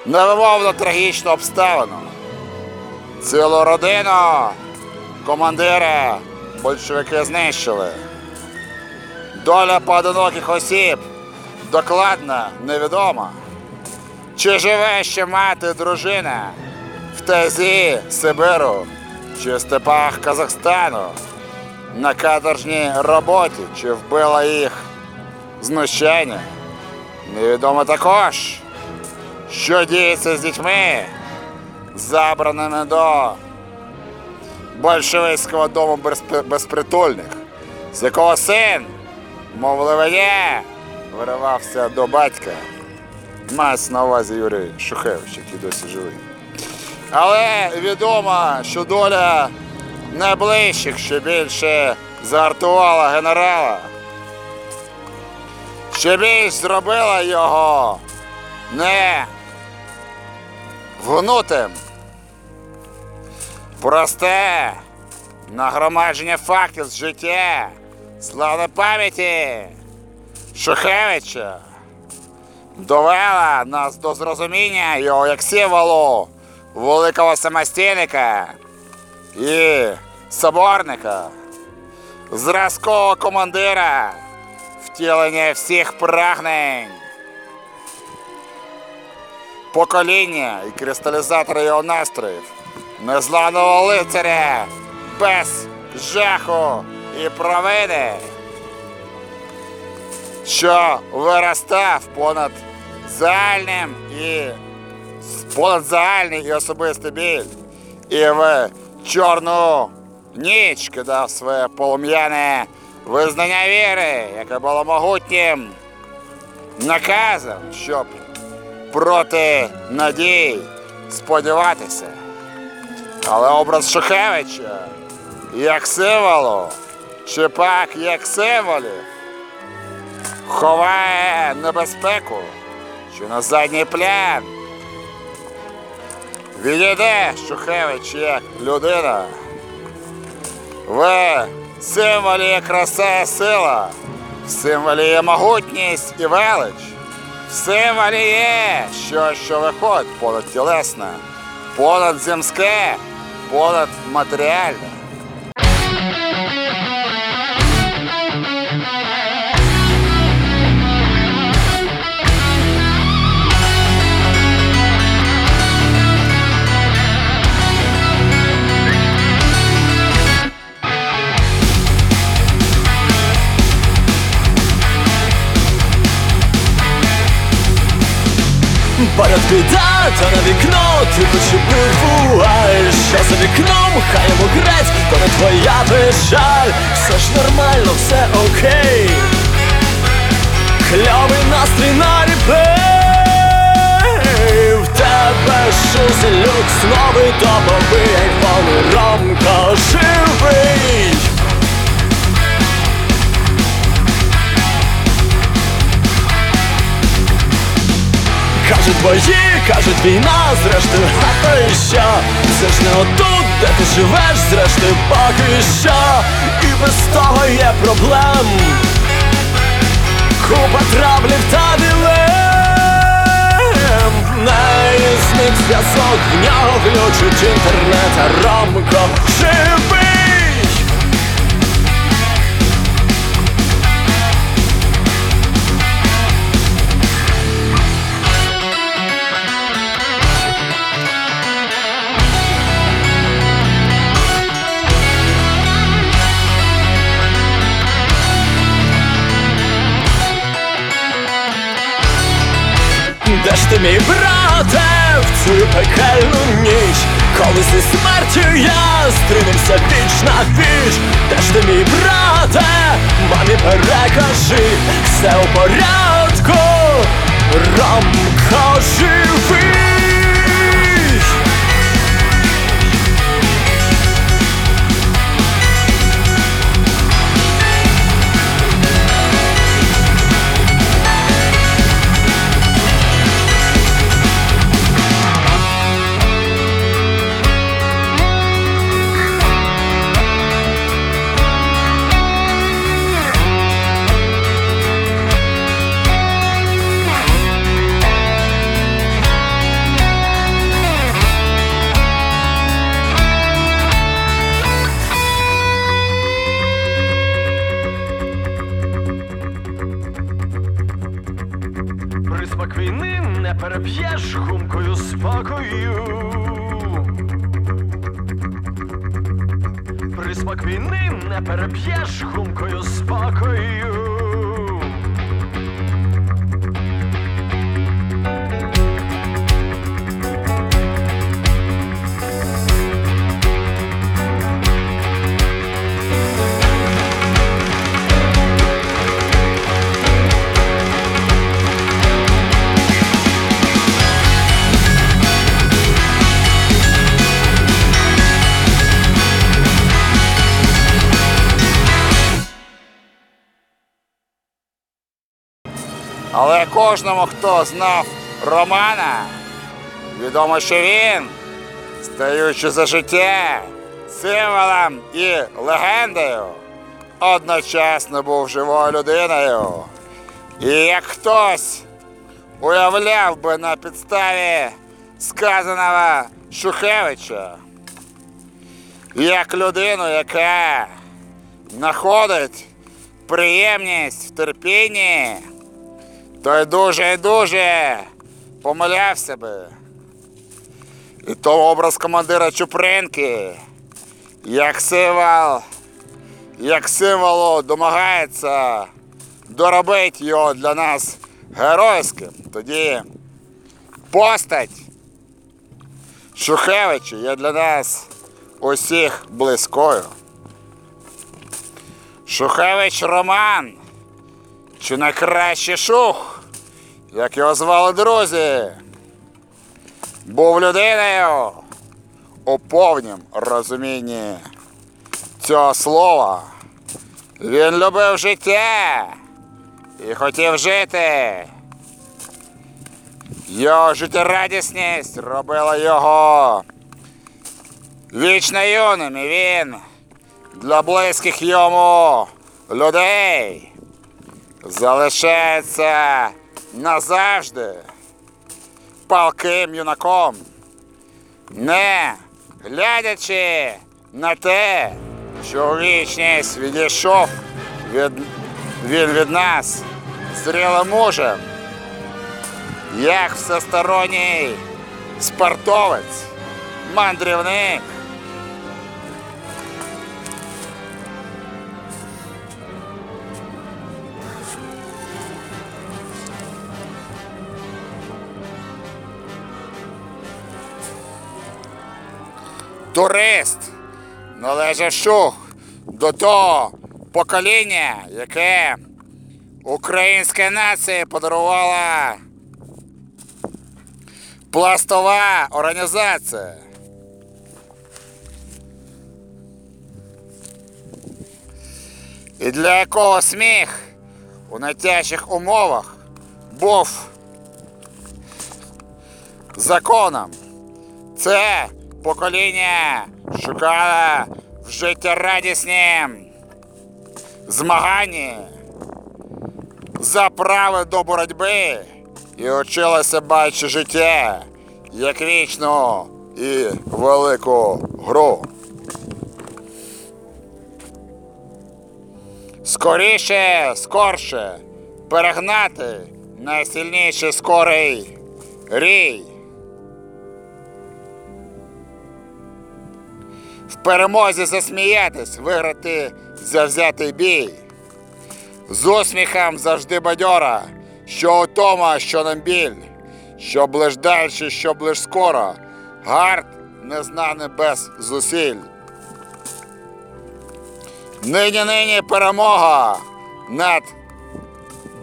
невимовно трагічну обставину. Цілу родину командира большевики знищили. Доля поодиноких осіб докладна невідома. Чи живе ще мати дружина в тазі Сибиру чи в степах Казахстану на каторжній роботі, чи вбила їх знущання? Невідомо також, що діється з дітьми, забраними до большевицького дому безпритульних, з якого син, мов левеє, виривався до батька. Мається на увазі Юрій Шухевич, який досі живий. Але відомо, що доля найближчих ще більше зартувала генерала. Ще більш зробила його не. Гнутим. Просте. Нагромадження фактів з життя, славної пам'яті. Шухевича довела нас до зрозуміння його як символу великого самостійника і соборника, зразкового командира, втілення всіх прагнень, покоління і кристалізатора його настроїв, незламного лицаря без жаху і провини що виростав понад загальним і понад загальний і особистий біль. І в чорну ніч кидав своє полум'яне визнання віри, яке було могутнім наказом, щоб проти надій сподіватися. Але образ Шухевича як символу, чи пак як символів, ховає небезпеку, що на задній план. Відійде Шухевич як людина. В символі є краса і сила, в символі є могутність і велич, в що що виходить? Понад тілесне, понад земське, понад матеріальне. Біда, та на вікно ти почепив вуаль Що за вікном, хай йому грець, то не твоя печаль Все ж нормально, все окей. Кльовий настрій на ріпей В тебе шузи люкс, новий топовий айфон червоний ромко живий. Кажуть бої, кажуть війна, зрештою, а і що Це ж не отут, де ти живеш, зрештою, поки що І без того є проблем. Купа траблів та дилем. В неї зник зв'язок, в нього глючить інтернет, а Ромко живий Де ти мій брате в цю пекельну ніч, коли зі смертю я стрінемся віч на віч, де ж ти мій брате, мамі перекажи, все у порядку, Ромко живий. Хто знав Романа, відомо, що він, стаючи за життя символом і легендою, одночасно був живою людиною. І як хтось уявляв би на підставі сказаного Шухевича, як людину, яка знаходить приємність в терпінні, той дуже і дуже помилявся би. І то образ командира Чупринки, як символ, як символу домагається доробити його для нас геройським. Тоді постать Шухевича є для нас усіх близькою. Шухевич Роман чи найкраще шух, як його звали друзі, був людиною у повнім розумінні цього слова. Він любив життя і хотів жити. Його життєрадісність робила його вічно юним, і він для близьких йому людей залишається назавжди. Палким юнаком, не глядячи на те, що у вічність відійшов від, він від нас зрілим мужем, як всесторонній спортовець, мандрівник. турист належав Шух до того покоління, яке українська нація подарувала пластова організація. І для якого сміх у найтяжчих умовах був законом. Це покоління шукало в життєрадіснім змаганні за право до боротьби і училося бачити життя як вічну і велику гру. Скоріше, скорше перегнати найсильніший скорий рій. В перемозі засміятись, виграти завзятий бій. З усміхом завжди бадьора, що утома, що нам біль, що ближ дальше, що ближ скоро, гард незнаний без зусиль. Нині нині перемога над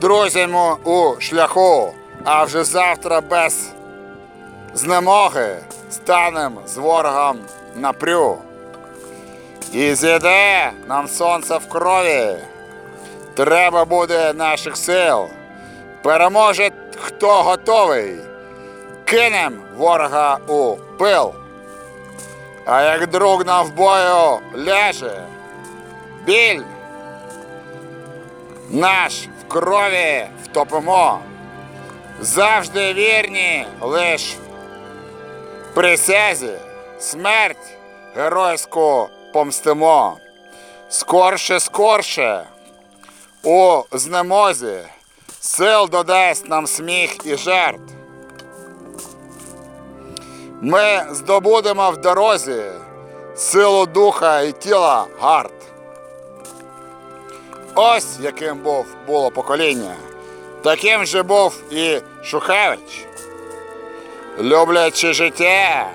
друзями у шляху, а вже завтра без знемоги станем з ворогом напрю. І зійде нам сонце в крові. Треба буде наших сил. Переможе хто готовий. Кинем ворога у пил. А як друг нам в бою ляже, біль наш в крові втопимо. Завжди вірні лиш присязі, смерть геройську помстимо. Скорше, скорше у знемозі сил додасть нам сміх і жертв. Ми здобудемо в дорозі силу духа і тіла гард. Ось яким був було покоління. Таким же був і Шухевич. Люблячи життя,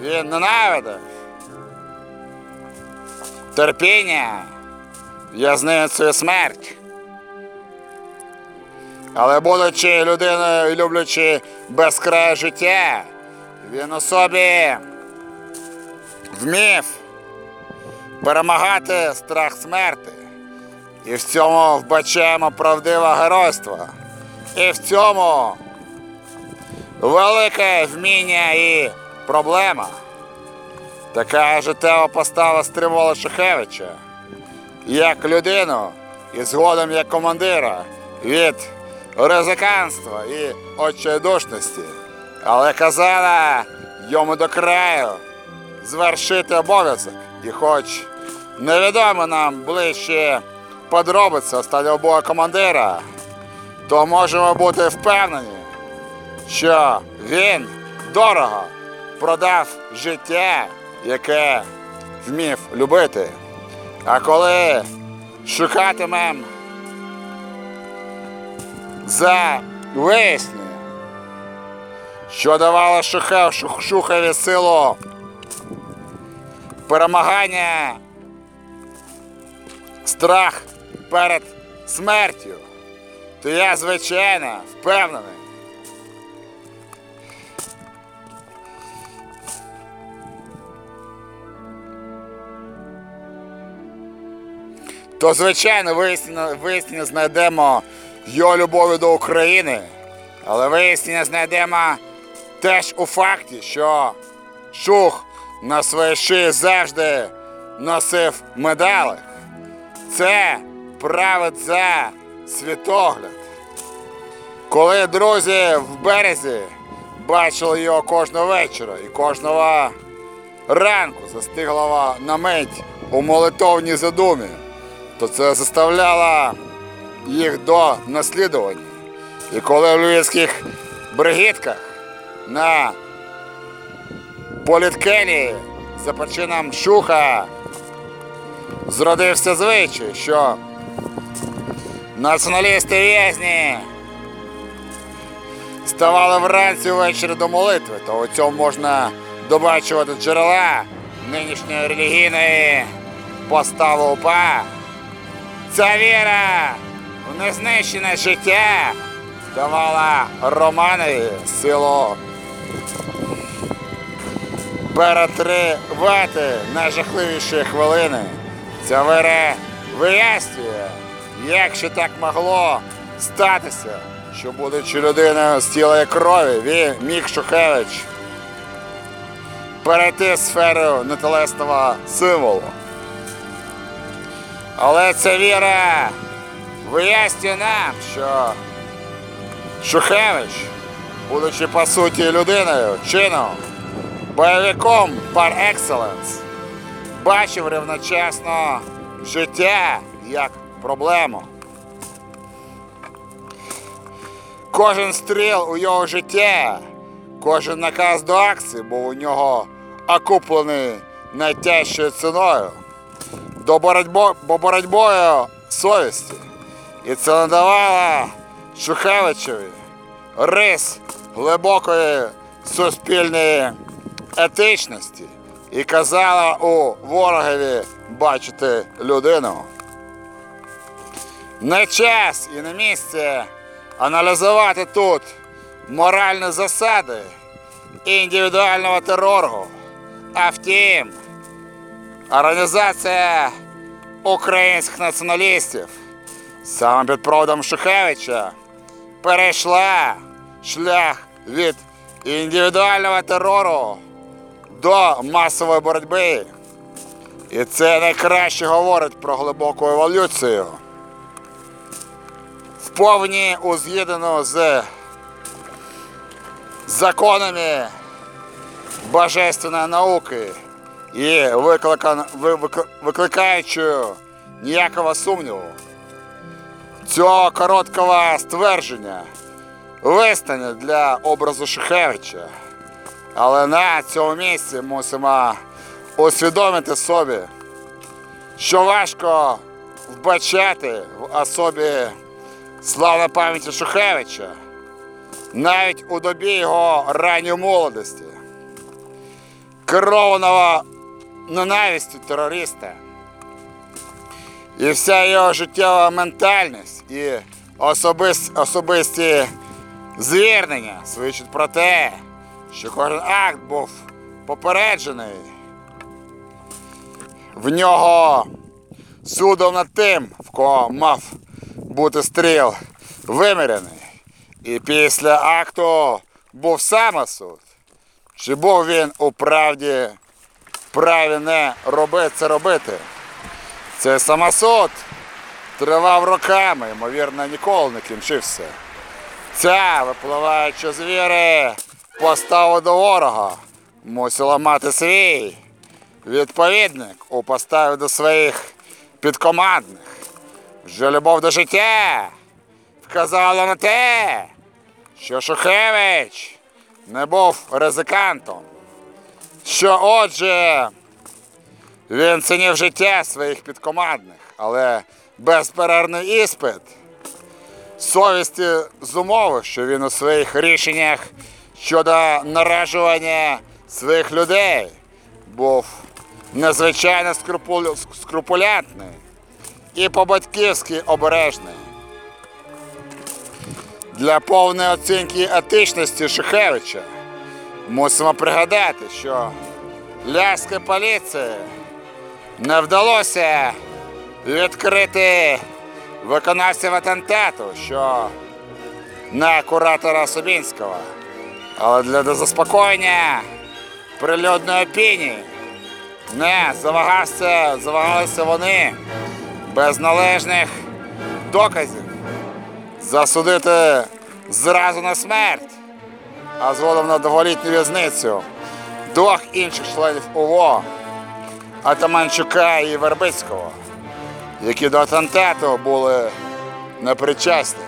він ненавидив. Терпіння, в'язницю і смерть. Але будучи людиною люблячи безкрає життя, він у собі вмів перемагати страх смерти. І в цьому вбачаємо правдиве геройство. І в цьому велике вміння і проблема. Така життєва постава стримувала Шухевича як людину і згодом як командира від ризиканства і очайдушності, але казала йому до краю звершити обов'язок. І хоч невідомо нам ближче подробиці останнього командира, то можемо бути впевнені, що він дорого продав життя, яке вмів любити. А коли шукатимем за весні, що давало Шухев, Шух- Шухові силу перемагання, страх перед смертю, то я, звичайно, впевнений. То, звичайно, вияснення, вияснення знайдемо його любові до України, але вияснення знайдемо теж у факті, що Шух на своїй шиї завжди носив медали. Це править за світогляд. Коли друзі в березі бачили його кожного вечора і кожного ранку застигла на мить у молитовній задумі, то це заставляло їх до наслідування. І коли в львівських бригідках на політкелі за почином шуха зродився звичай, що націоналісти в'язні ставали вранці ввечері до молитви, то у цьому можна добачувати джерела нинішньої релігійної постави УПА. Ця віра в незнищене життя давала Романові силу перетривати найжахливіші хвилини. Ця віра вияснює, як ще так могло статися, що будучи людиною з тіла крові, він міг Шухевич перейти сферу нетелесного символу. Але ця віра вияснює нам, що Шухевич, будучи по суті людиною, чином, бойовиком par excellence, бачив рівночасно життя як проблему. Кожен стріл у його життя, кожен наказ до акції був у нього окуплений найтяжчою ціною до боротьбо, бо боротьбою совісті. І це надавало Шухевичеві рис глибокої суспільної етичності і казала у ворогові бачити людину. Не час і не місце аналізувати тут моральні засади індивідуального терору. А втім, організація українських націоналістів саме під проводом Шухевича перейшла шлях від індивідуального терору до масової боротьби. І це найкраще говорить про глибоку еволюцію. Вповні узгіднену з законами божественної науки і викликаючи ніякого сумніву. Цього короткого ствердження вистане для образу Шухевича. Але на цьому місці мусимо усвідомити собі, що важко вбачати в особі славної пам'яті Шухевича, навіть у добі його ранньої молодості, керованого ненавистю терориста. І вся його життєва ментальність і особис- особисті звернення свідчать про те, що кожен акт був попереджений. В нього судом над тим, в кого мав бути стріл вимірений. І після акту був самосуд. Чи був він у правді праві не робити це робити? Цей самосуд тривав роками, ймовірно, ніколи не кінчився. Ця, випливаючи з віри, постава до ворога мусила мати свій відповідник у поставі до своїх підкомандних. Вже любов до життя вказала на те, що Шухевич не був ризикантом, що отже він цінив життя своїх підкомандних, але безперервний іспит совісті зумовив, що він у своїх рішеннях щодо наражування своїх людей був незвичайно скрупулю- скрупулятний і по-батьківськи обережний. Для повної оцінки етичності Шухевича мусимо пригадати, що ляській поліції не вдалося відкрити виконавців атентату, що на куратора Собінського. Але для заспокоєння прилюдної опінії не завагався, завагалися вони без належних доказів засудити зразу на смерть, а згодом на довголітню в'язницю двох інших членів УВО Атаманчука і Вербицького, які до атентату були непричасні.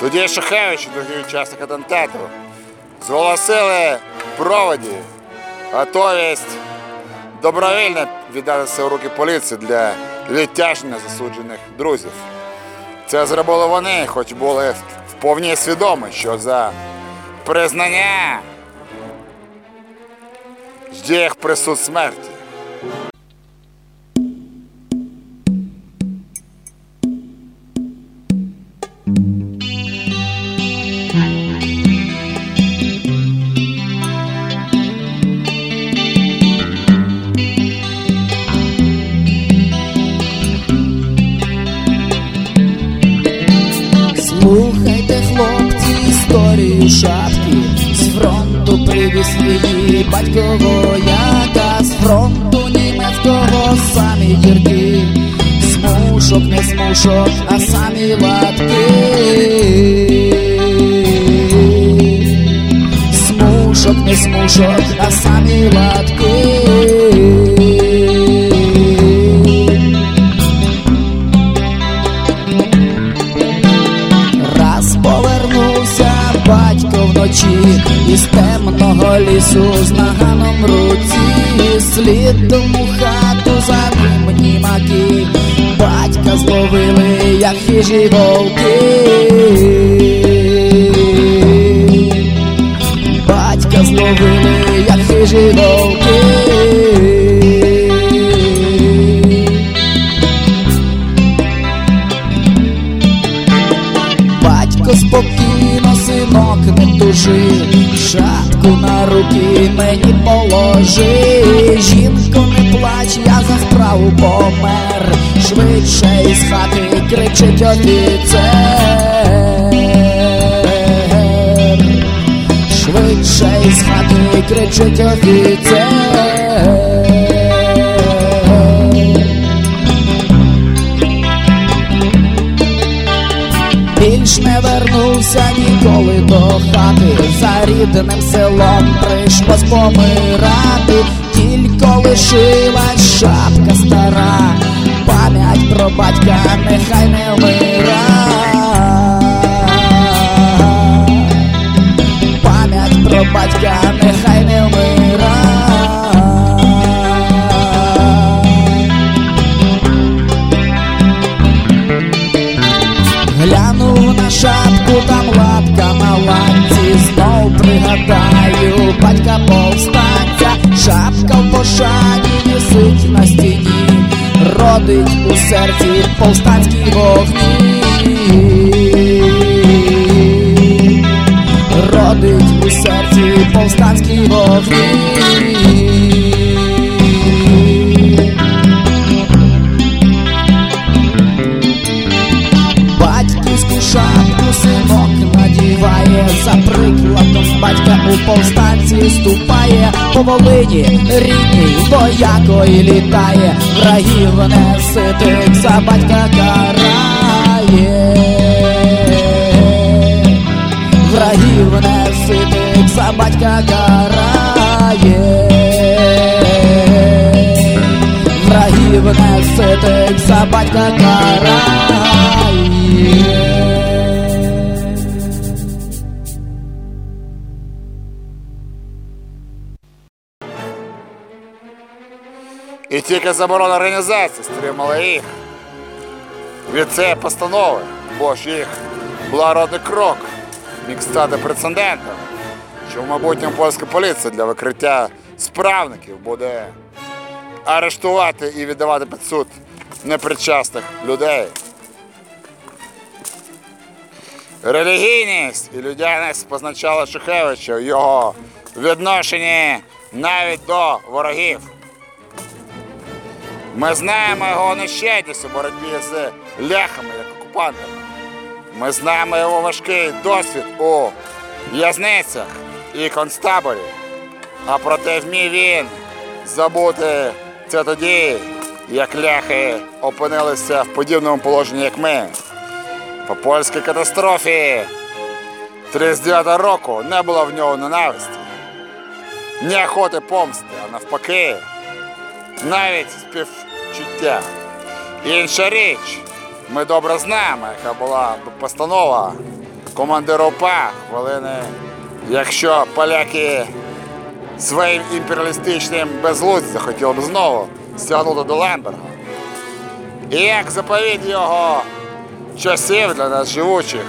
Тоді Шухевич, другий учасник атентату, зголосили в проводі готовість добровільно віддатися в руки поліції для відтяження засуджених друзів. Це зробили вони, хоч були в- свідомо, що за признання їх присуд смерті. Шапки. З фронту привіз її батько яка, з фронту німецького самі гірки, Смушок, не смушок, а самі латки. Смушок, не смушок, а самі латки. Темного лісу з наганом руці, слідом у хату за ним німаки, батька зловили, як хижі вовки. Батька зловили, як хижі вовки. Спокійно, синок не тужи, шапку на руки мені положи, жінко не плач, я за справу помер, швидше із хати кричить офіцер, швидше із хати кричить офіцер. Ніколи до хати, за рідним селом прийшлось помирати, тільки лишилась шапка стара, пам'ять про батька нехай не вмира. Серці повстанські Волині рідній воякою літає, врагів не ситих за батька карає, врагів не ситих за батька карає. Врагів не ситих за батька карає. Тільки заборона організації стримала їх від цієї постанови, бо ж їх благородний крок міг стати прецедентом, що в майбутньому польська поліція для викриття справників буде арештувати і віддавати під суд непричасних людей. Релігійність і людяність позначали Шухевича в його відношенні навіть до ворогів. Ми знаємо його нещадність у боротьбі з ляхами як окупантами. Ми знаємо його важкий досвід у в'язницях і концтаборі. А проте вмів він забути це тоді, як ляхи опинилися в подібному положенні, як ми. По польській катастрофі 39 року не було в нього ненависті, ні охоти помсти, а навпаки, навіть співчуття. Інша річ, ми добре знаємо, яка була постанова командира УПА хвилини, якщо поляки своїм імперіалістичним безглуздя хотіли б знову стягнути до Лемберга. І як заповіт його часів для нас живучих,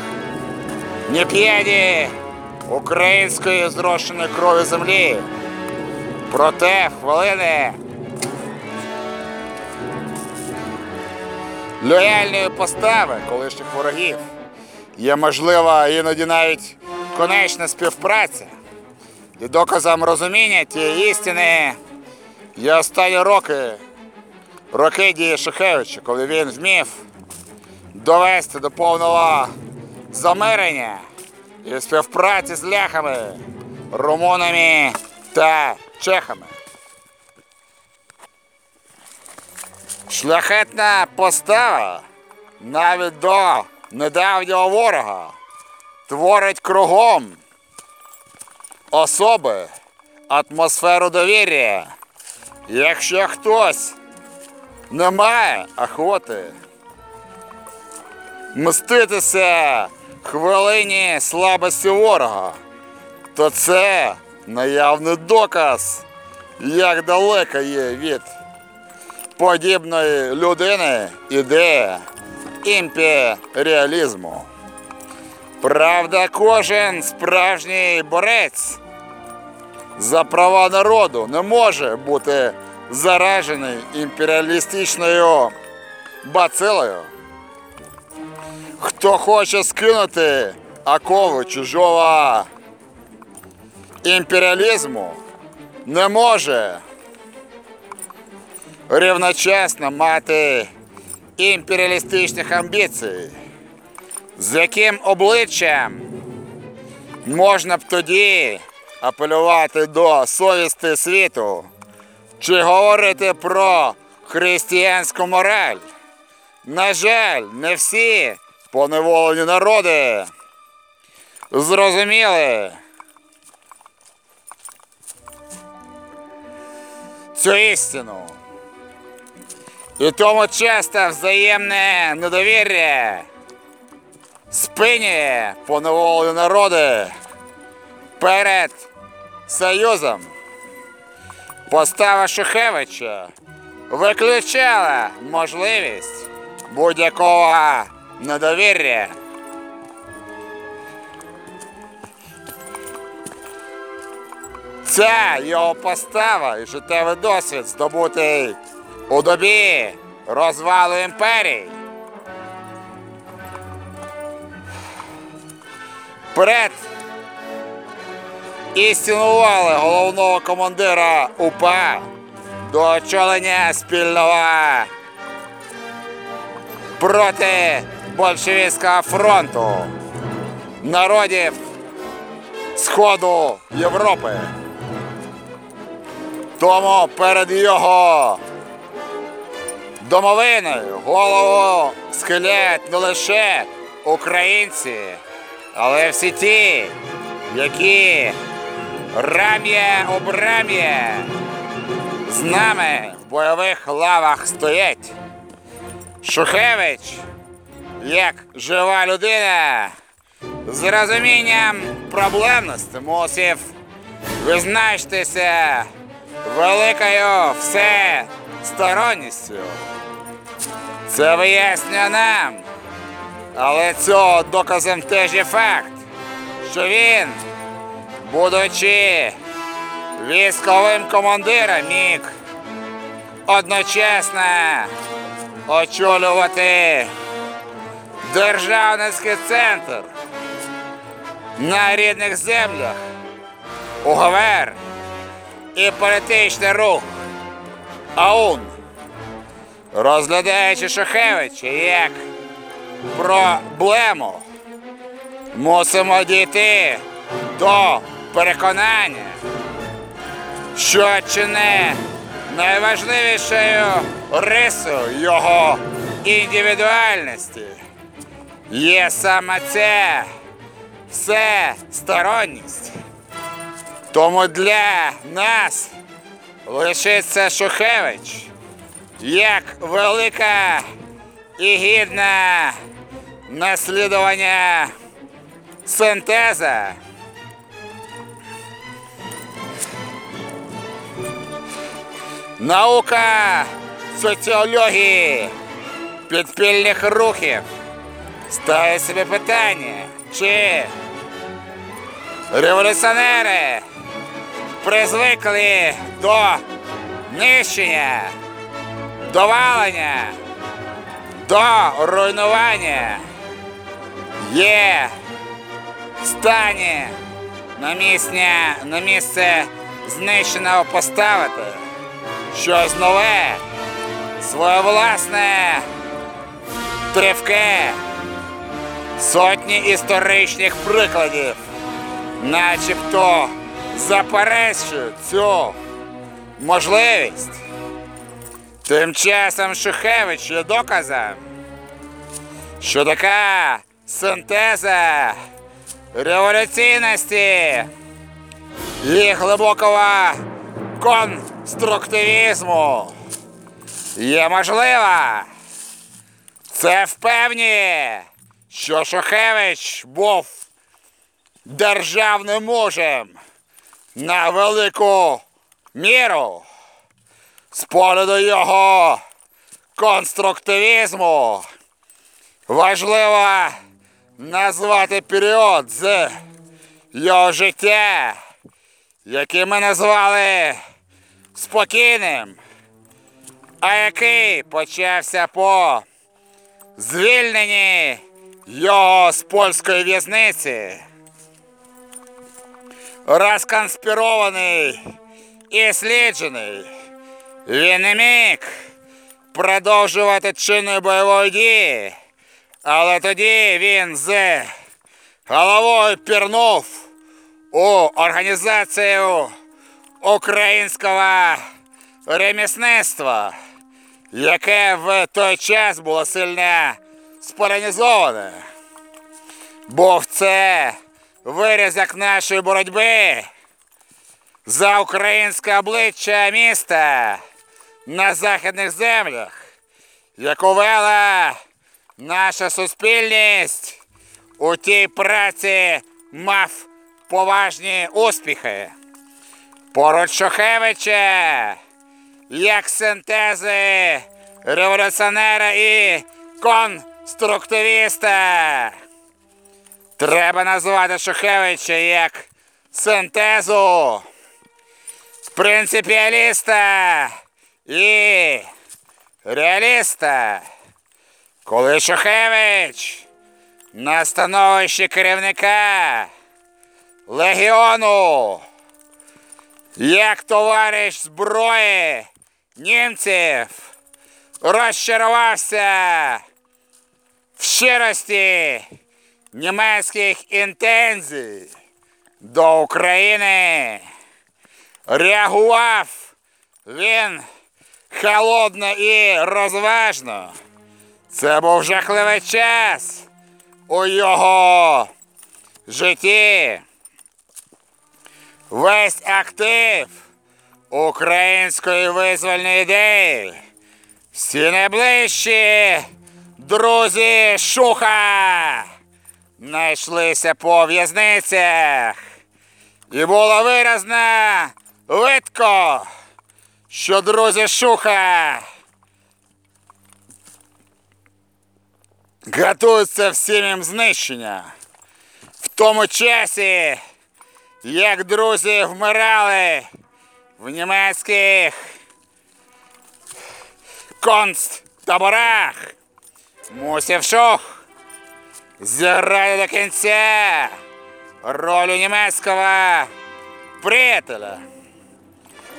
не п'яні української зрошеної крові землі. Проте хвилини лояльної постави колишніх ворогів є можлива іноді навіть конечна співпраця. І доказом розуміння тієї істини є останні роки, роки дії Шухевича, коли він вмів довести до повного замирення і співпраці з ляхами, румунами та чехами. Шляхетна постава навіть до недавнього ворога творить кругом особи атмосферу довір'я. Якщо хтось не має охоти мститися хвилині слабості ворога, то це наявний доказ, як далеко є від подібної людини ідея імперіалізму. Правда, кожен справжній борець за права народу не може бути заражений імперіалістичною бацилою. Хто хоче скинути окови чужого імперіалізму, не може рівночасно мати імперіалістичних амбіцій, з яким обличчям можна б тоді апелювати до совісти світу чи говорити про християнську мораль. На жаль, не всі поневолені народи зрозуміли цю істину. І тому часто взаємне недовір'я спинює поневолені народи перед Союзом. Постава Шухевича виключала можливість будь-якого недовір'я. Ця його постава і життєвий досвід здобутий у добі розвалу імперії. Перед і стінували головного командира УПА до очолення спільного проти большевицького фронту народів Сходу Європи. Тому перед його домовиною голову схиляють не лише українці, але всі ті, які рам'я об рам'я з нами в бойових лавах стоять. Шухевич, як жива людина, з розумінням проблемності мусив визначитися великою всесторонністю. Це вияснює нам. Але цього доказом теж є факт, що він, будучи військовим командиром, міг одночасно очолювати державницький центр на рідних землях, УГВР і політичний рух АУН, розглядаючи Шухевича як проблему, мусимо дійти до переконання, що чи не найважливішою рисою його індивідуальності є саме це всесторонність. Тому для нас лишиться Шухевич як велика і гідна наслідування синтеза. Наука соціології підпільних рухів ставить собі питання, чи революціонери призвикли до нищення, до валення, до руйнування, є в стані на місце, на місце знищеного поставити щось нове, своє власне тривке, сотні історичних прикладів, начебто заперечують цю можливість. Тим часом Шухевич є доказом, що така синтеза революційності і глибокого конструктивізму є можлива. Це впевні, що Шухевич був державним мужем на велику міру. З погляду його конструктивізму важливо назвати період з його життя, який ми назвали спокійним, а який почався по звільненні його з польської в'язниці. Розконспірований і сліджений. Він не міг продовжувати чинної бойової дії, але тоді він з головою пірнув у організацію українського ремісництва, яке в той час було сильно сполянізоване. Був це вирізок нашої боротьби за українське обличчя міста на західних землях, яку вела наша суспільність у тій праці мав поважні успіхи. Поруч Шухевича, як синтези революціонера і конструктивіста. Треба назвати Шухевича як синтезу принципіаліста і реаліста. Коли Шухевич на становищі керівника легіону, як товариш зброї німців, розчарувався в щирості німецьких інтензій до України. Реагував він холодно і розважно. Це був жахливий час у його житті. Весь актив української визвольної ідеї. Всі найближчі друзі Шуха знайшлися по в'язницях. І було виразно видко, що друзі Шуха готуються всім їм знищення. В тому часі, як друзі вмирали в німецьких концтаборах, мусив Шух зіграти до кінця роль німецького приятеля.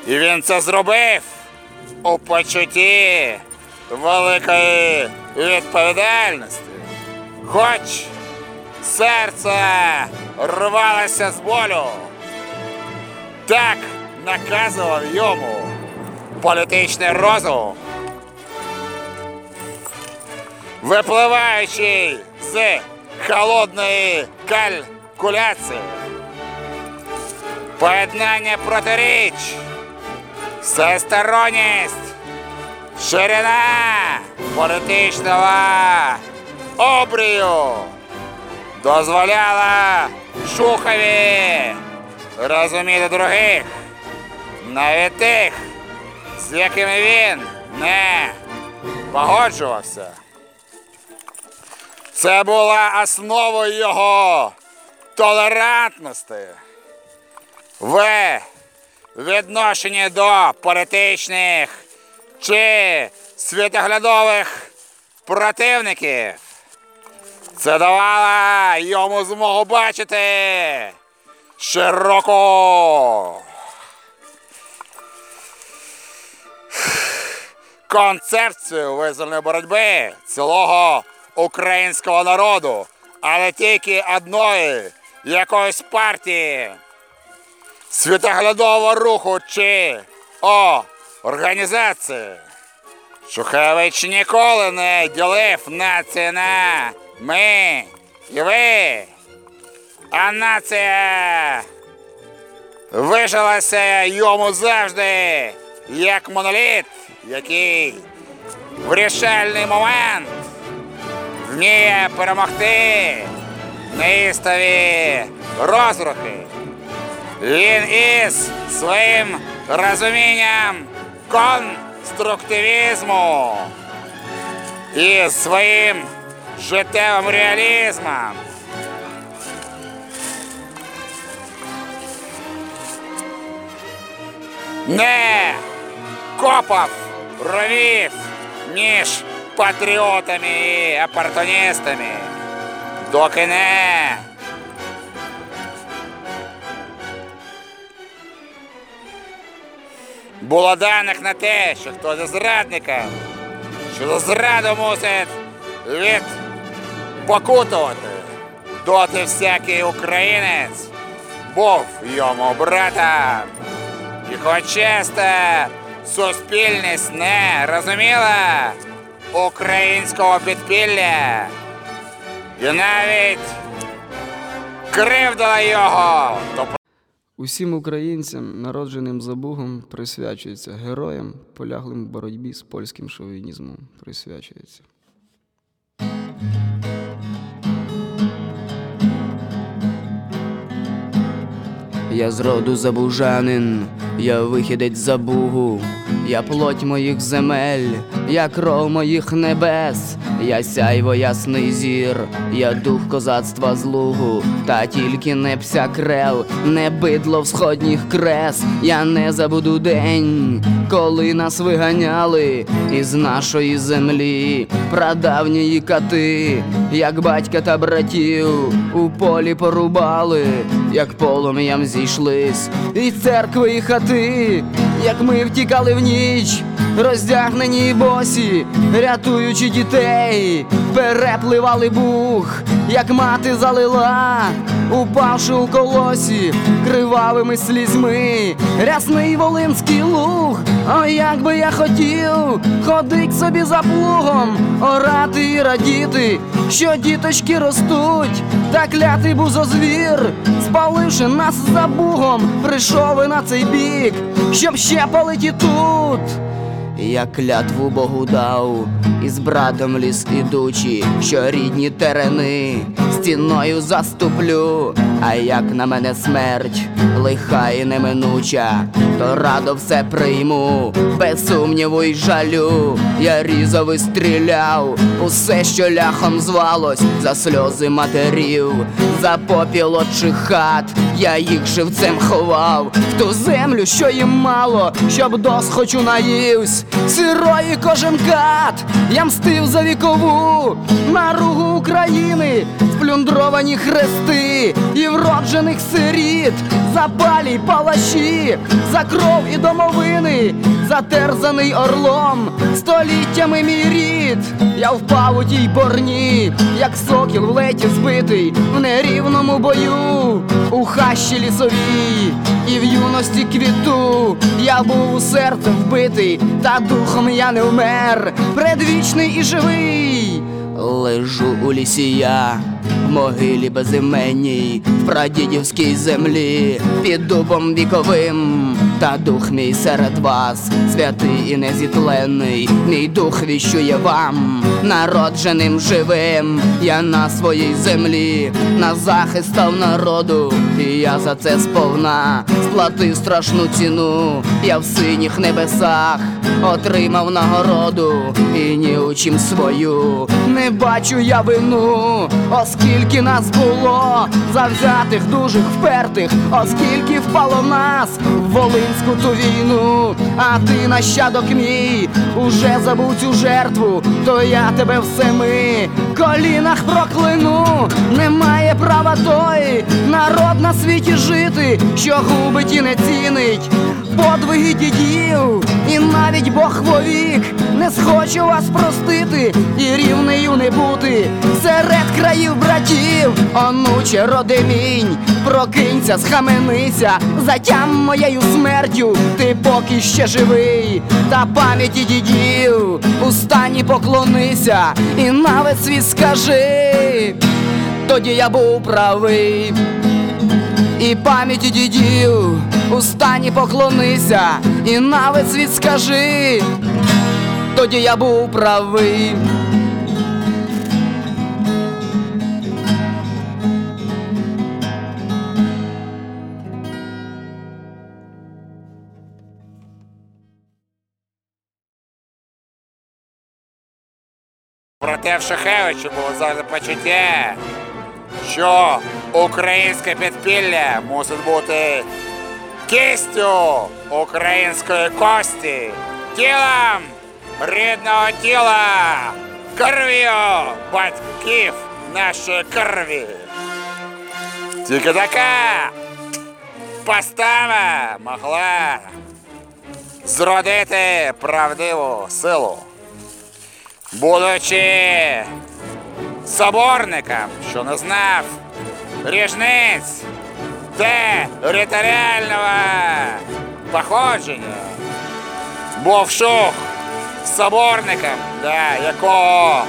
І він це зробив у почутті великої відповідальності. Хоч серце рвалося з болю, так наказував йому політичний розум, випливаючи з холодної калькуляції. Поєднання протиріч, всесторонність, ширина політичного обрію дозволяла Шухові розуміти других, навіть тих, з якими він не погоджувався. Це була основою його толерантності в відношенні до політичних чи світоглядових противників. Це давало йому змогу бачити широку концепцію визвольної боротьби цілого українського народу, але тільки одної якоїсь партії, світоглядового руху чи о організації. Шухевич ніколи не ділив нації на ми і ви. А нація вижилася йому завжди як моноліт, який в рішальний момент вміє перемогти неїстові розрухи. Він із своїм розумінням конструктивізму і своїм життєвим реалізмом не копав ровів між патріотами і опортуністами. Доки не було даних на те, що хто за зрадника, що за зраду мусить від покутувати. Доти всякий українець був йому братом. І хоч часто суспільність не розуміла українського підпілля і навіть кривдила його, Усім українцям, народженим за Богом, присвячується героям, поляглим в боротьбі з польським шовінізмом. Присвячується. Я з роду забужанин, я вихідець за Бугу, я плоть моїх земель, я кров моїх небес, я сяйво ясний зір, я дух козацтва з лугу, та тільки не пся крел, не бидло всходніх крес, я не забуду день, коли нас виганяли із нашої землі, прадавнії кати, як батька та братів у полі порубали, як полум'ям зійшлись, і церкви, і хати, як ми втікали в ніч, роздягнені босі, рятуючи дітей, перепливали бух, як мати залила, упавши у колосі, кривавими слізьми, рясний волинський луг. Ой, як би я хотів ходить собі за плугом, орати і радіти, що діточки ростуть, та клятий бузозвір, спаливши нас за бугом, прийшов і на цей бік, щоб ще палити тут. Я клятву Богу дав, із братом ліс ідучи, що рідні терени стіною заступлю, а як на мене смерть лиха і неминуча, то радо все прийму, без сумніву й жалю. Я різав і стріляв, усе, що ляхом звалось, за сльози матерів, за попіл отчих хат, я їх живцем ховав в ту землю, що їм мало, щоб досхочу наївсь. Сирої кожен кат, я мстив за вікову наругу України, сплюндровані хрести і вроджених сиріт, запалі палі палаші, за кров і домовини, затерзаний орлом, століттями мій рід. Я впав у тій борні, як сокіл в леті збитий в нерівному бою, у хащі лісовій і в юності квіту. Я був у серце вбитий, та духом я не вмер, предвічний і живий. Лежу у лісі я, в могилі безіменній, в прадідівській землі, під дубом віковим, та дух мій серед вас, святий і незітленний, мій дух віщує вам, народженим живим, я на своїй землі, на захист став народу, і я за це сповна сплатив страшну ціну, я в синіх небесах отримав нагороду, і ні у чим свою не бачу я вину, оскільки нас було завзятих, дужих, впертих, оскільки впало нас в Волинську ту війну, а ти нащадок мій уже забув цю жертву, то я тебе в семи колінах проклину, немає права той народ на світі жити, що губить і не цінить подвиги дідів, і навіть Бог вовік не схочу вас простити і рівнею не бути. Серед країв братів, онуче родимінь, прокинься, схаменися, затям моєю смертю, ти поки ще живий, та пам'яті дідів, у стані поклонися, і на весь світ скажи, тоді я був правий. І пам'яті дідів у стані поклонися, і на весь світ скажи, тоді я був правий. Проте в Шахевичу було завжди почуття, що українське підпілля мусить бути кістю української кості, тілом рідного тіла, кров'ю батьків нашої крові. Тільки така постава могла зродити правдиву силу. Будучи соборником, що не знав ріжниць територіального походження, був шух соборником, да, якого?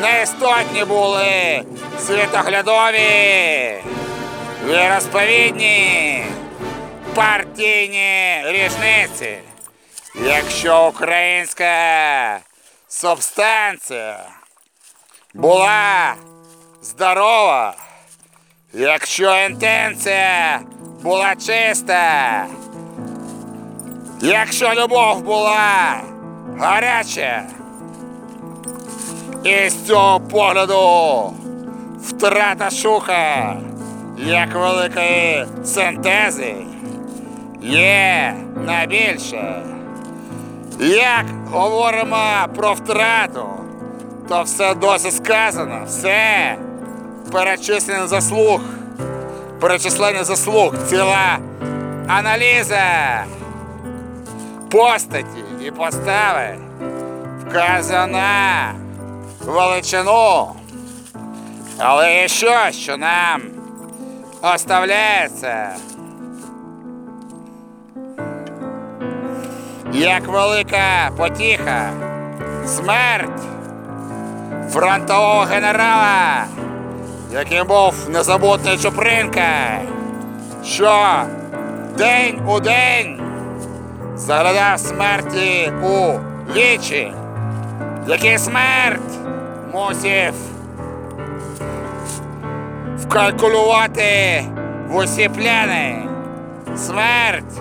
Неістотні були. Світоглядові, віросповідні, партійні ріжниці. Якщо українська субстанція була здорова, якщо інтенція була чиста, якщо любов була гаряча, і з цього погляду втрата шуха як великої синтези є найбільше. Як говоримо про втрату, то все досі сказано, все перечислення заслуг, перечислення заслуг, ціла аналіза постаті і постави вказана величину. Але є щось, що нам оставляється. як велика потіха, смерть фронтового генерала, яким був незабутний Чупринка, що день у день заглядав смерті у вічі, який смерть мусив вкалькулювати в усі пляни. Смерть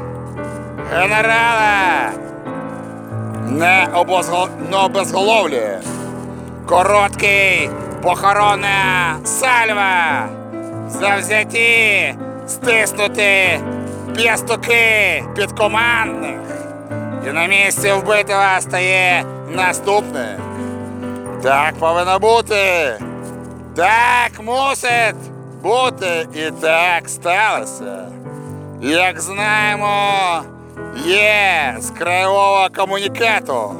генерала не, обезголовлює. Короткий похоронна сальва. Завзяті стиснути п'ястуки підкомандних. І на місці вбитого стає наступний. Так повинно бути. Так мусить бути і так сталося. Як знаємо, є з краєвого комунікату.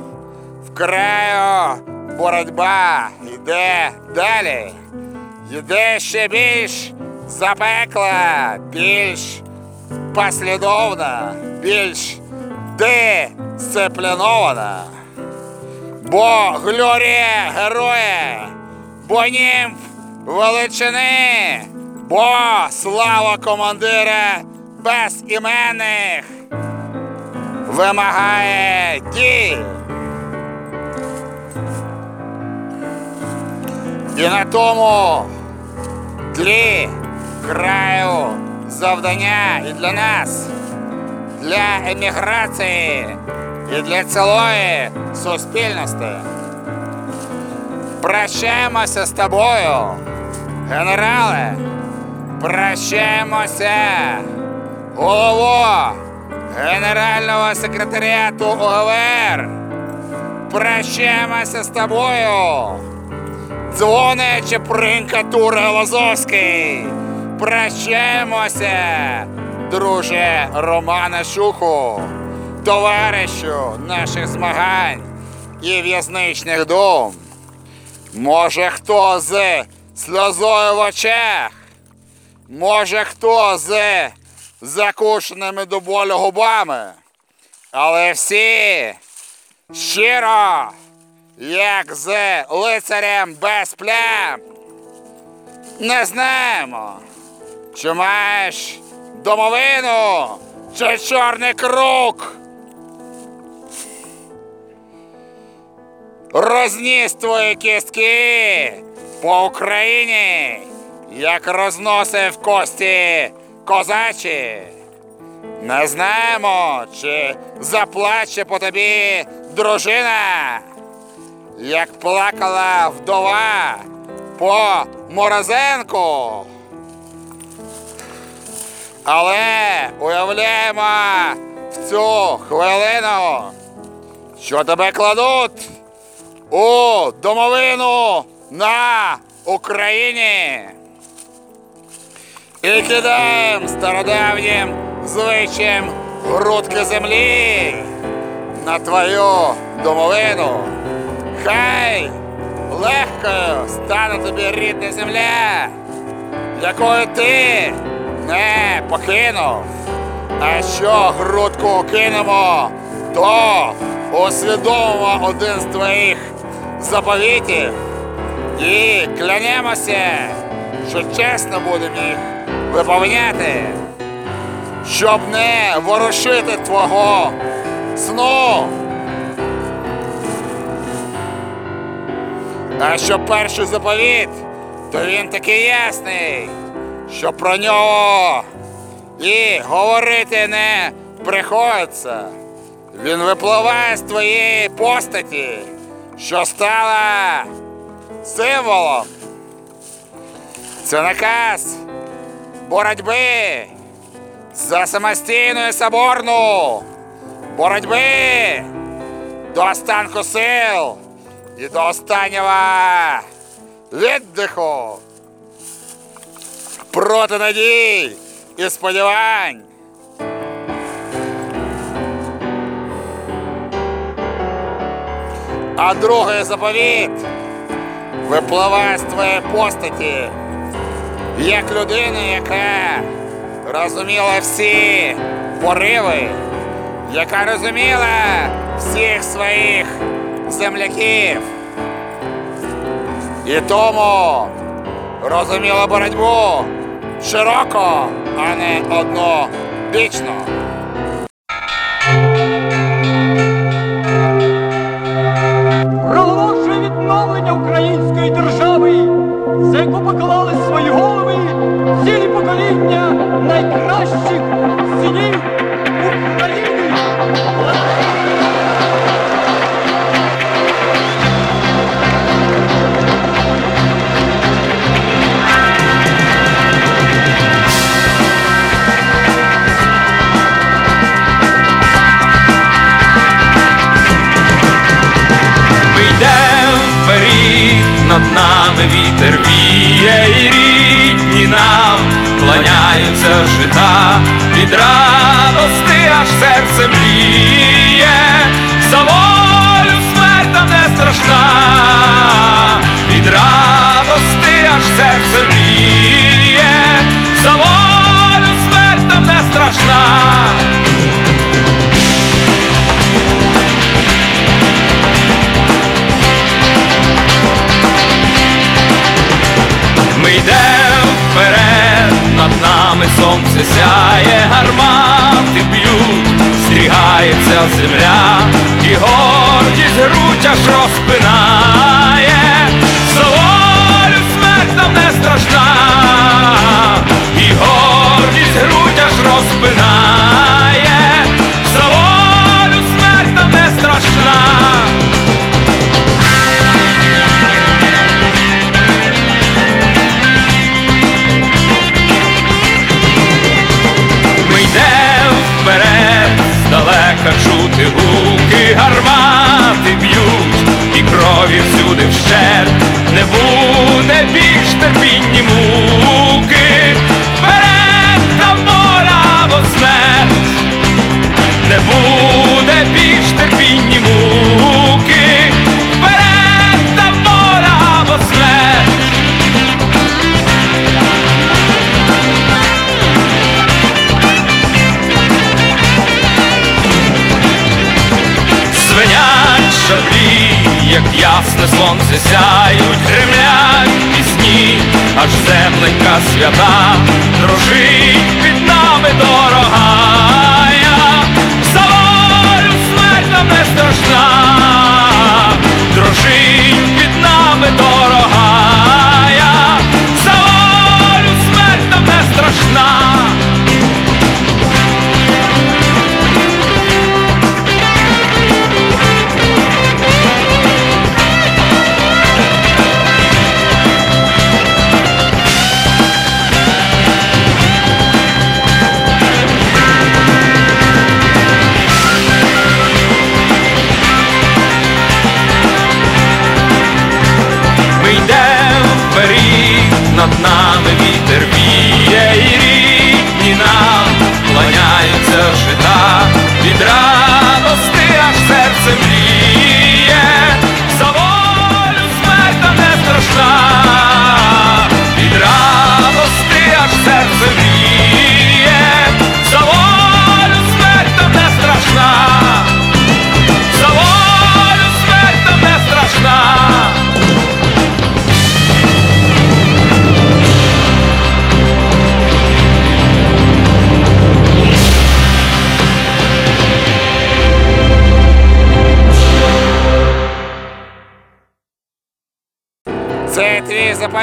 В краю боротьба йде далі. Йде ще більш запекла, більш послідовна, більш дисциплінована. Бо глорія героя, бо німф величини, бо слава командира безіменних вимагає дій. І на тому тлі краю завдання і для нас, для еміграції і для цілої суспільності. Прощаємося з тобою, генерале. Прощаємося, голово Генерального секретаріату ОГВР. Прощаємося з тобою. Дзвоне Чепринка Тура Лозовський. Прощаємося, друже Романе Шуху, товаришу наших змагань і в'язничних дум. Може, хто з сльозою в очах, може, хто з закушеними до болю губами, але всі щиро, як з лицарем без плям. Не знаємо, чи маєш домовину, чи чорний круг. Розніс твої кістки по Україні, як розносив кості козачі. Не знаємо, чи заплаче по тобі дружина, як плакала вдова по Морозенку. Але уявляємо в цю хвилину, що тебе кладуть у домовину на Україні. І кидаєм стародавнім звичаєм грудки землі на твою домовину. Хай легкою стане тобі рідна земля, якою ти не покинув. А що грудку кинемо, то усвідомимо один з твоїх заповітів і клянемося, що чесно будемо їх виповняти, щоб не ворушити твого сну. А що перший заповіт, то він такий ясний, що про нього і говорити не приходиться. Він випливає з твоєї постаті, що стала символом. Це наказ боротьби за самостійну і соборну боротьби до останку сил і до останнього віддиху проти надій і сподівань. А другий заповіт випливає з твоєї постаті як людина, яка розуміла всі пориви, яка розуміла всіх своїх земляків. І тому розуміла боротьбу широко, а не однобічно. Проголошує відновлення української держави, за яку поклали свої голови цілі покоління найкращих синів України. Кланяються жита від радости, аж серце мріє, за волю смерть нам не страшна, від радости, аж серце мріє, за волю смерть не страшна. Сяє, гармати б'ють, стрігається земля, і гордість грудь аж розпинає, за смерть нам не страшна, і гордість грудь аж розпинає, Звуки гармати б'ють, і крові всюди вщерб не буде більш терпінні муки, вперед там мора возне. Ясно сонце сяють, гремлять пісні, аж земленька свята, дружить під нами дорога.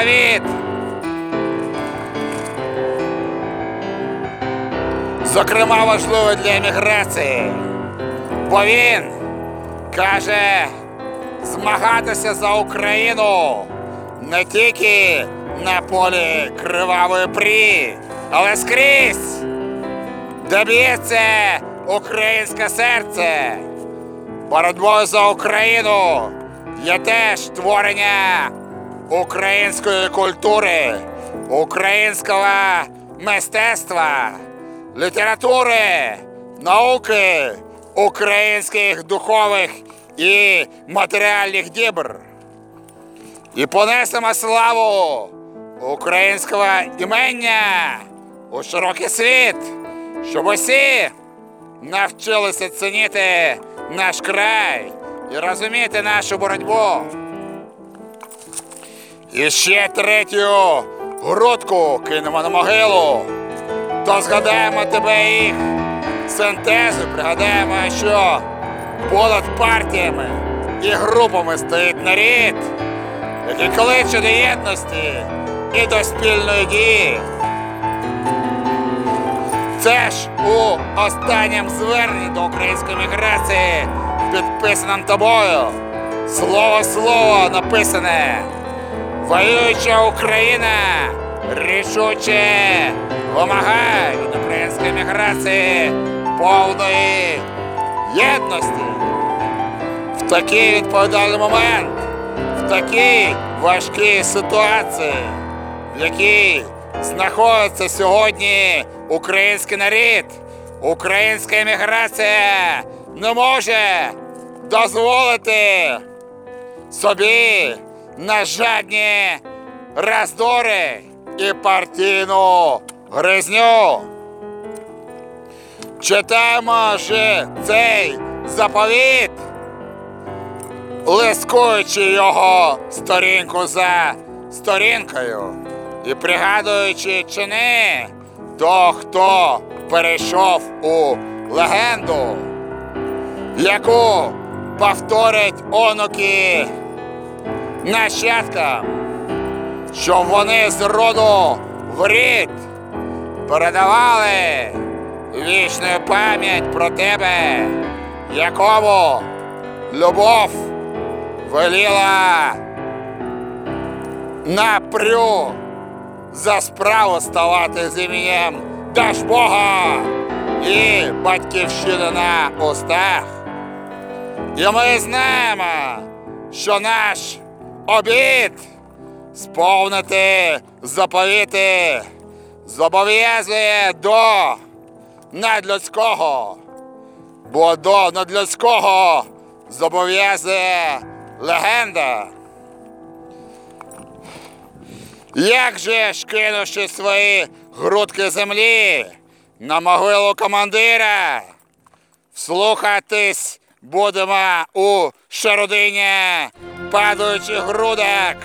Твій. Зокрема, важливо для еміграції. Бо він каже змагатися за Україну не тільки на полі кривавої прі, але скрізь, де б'ється українське серце. Боротьбою за Україну є теж творення української культури, українського мистецтва, літератури, науки, українських духових і матеріальних дібр. І понесемо славу українського імення у широкий світ, щоб усі навчилися цінити наш край і розуміти нашу боротьбу. І ще третю грудку кинемо на могилу. То згадаємо тебе їх синтезу, пригадаємо, що понад партіями і групами стоїть нарід, який кличе до єдності і до спільної дії. Це ж у останньому зверненні до української міграції, підписаному тобою. Слово слово написане. Воююча Україна рішуче вимагає від української міграції повної єдності. В такий відповідальний момент, в такій важкій ситуації, в якій знаходиться сьогодні український народ, українська еміграція не може дозволити собі на жадні роздори і партійну гризню. Читаємо же цей заповіт, лискуючи його сторінку за сторінкою і пригадуючи чини то, хто перейшов у легенду, яку повторять онуки нащадкам, щоб вони з роду в рід передавали вічну пам'ять про тебе, якому любов веліла напрю за справу ставати з іменем Дажбога і батьківщини на устах. І ми знаємо, що наш обід сповнити заповіти зобов'язує до надлюдського, бо до надлюдського зобов'язує легенда. Як же ж кинувши свої грудки землі на могилу командира, вслухатись будемо у шародиня падаючих грудок,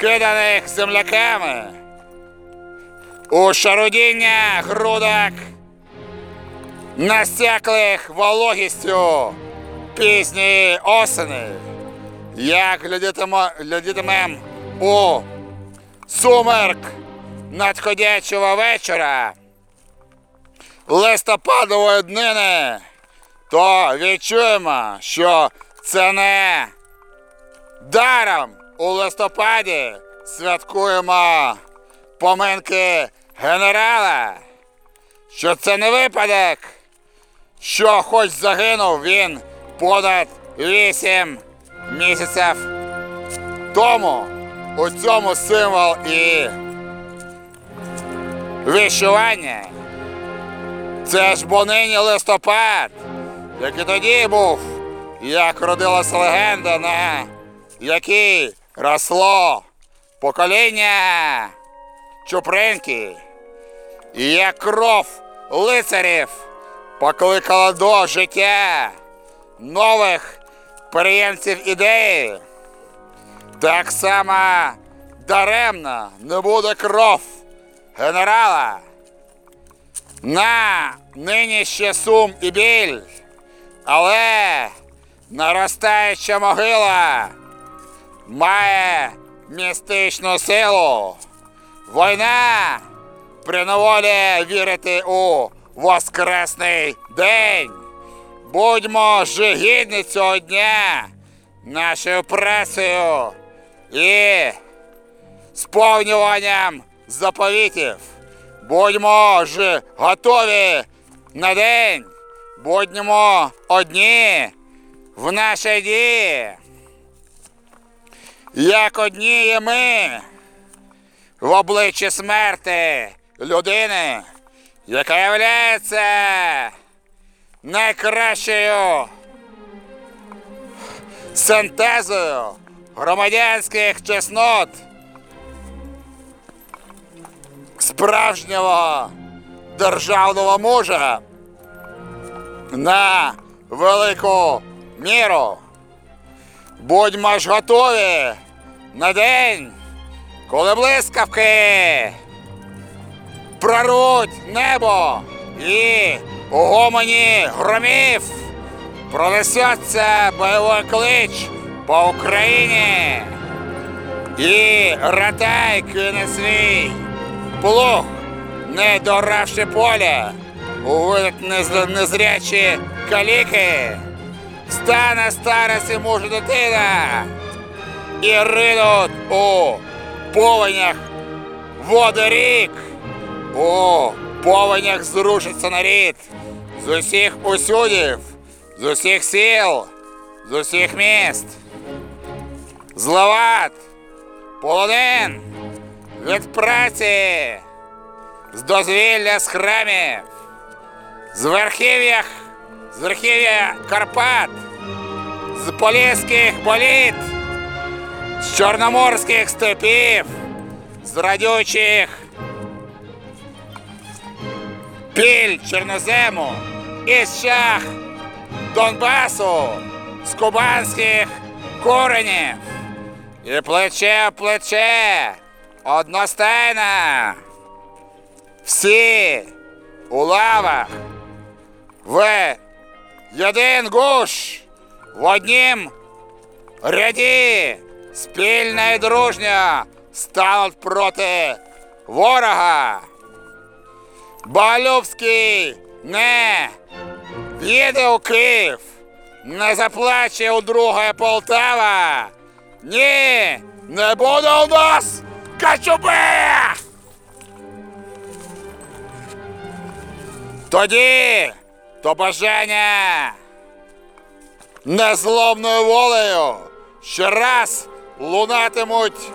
киданих земляками. У шарудіння грудок, насяклих вологістю пізньої осени, як глядітимем у сумерк надходячого вечора листопадової днини, то відчуємо, що це не даром у листопаді святкуємо поминки генерала, що це не випадок, що хоч загинув він понад вісім місяців тому. У цьому символ і вишивання. Це ж бо нині листопад, як і тоді був, як родилася легенда, на якій росло покоління Чупринки, і як кров лицарів покликала до життя нових переємців ідеї. Так само даремно не буде кров генерала. На нині ще сум і біль, але наростаюча могила має містичну силу. Війна приневолює вірити у Воскресний день. Будьмо ж гідні цього дня нашою працею і сповнюванням заповітів. Будьмо ж готові на день, будьмо одні в нашій дії. Як одні є ми в обличчі смерти людини, яка є найкращою синтезою громадянських чеснот справжнього державного мужа на велику міру. Будьмо ж готові на день, коли блискавки проруть небо і у гомоні громів пронесеться бойовий клич по Україні. І ратай кине свій плуг, не доравши поля, увидять нез- незрячі каліки, стане старості мужа дитина, і ринуть у повенях води рік, у повенях зрушиться нарід. З усіх усюдів, з усіх сіл, з усіх міст. Зловат, полонин від праці, з дозвілля з храмів, з верхів'ях, з верхів'я Карпат, з поліських боліт, з чорноморських степів, з радючих піль чорнозему, із шах Донбасу, з кубанських коренів. І плече в плече одностайно. Всі у лавах в. Один гуш. В однім ряді. Спільно і дружньо стануть проти ворога. Балюбський. Не. В'їде у Київ, не заплаче у друга Полтава. Ні, не буде у нас качуби! Тоді то бажання незломною волею ще раз лунатимуть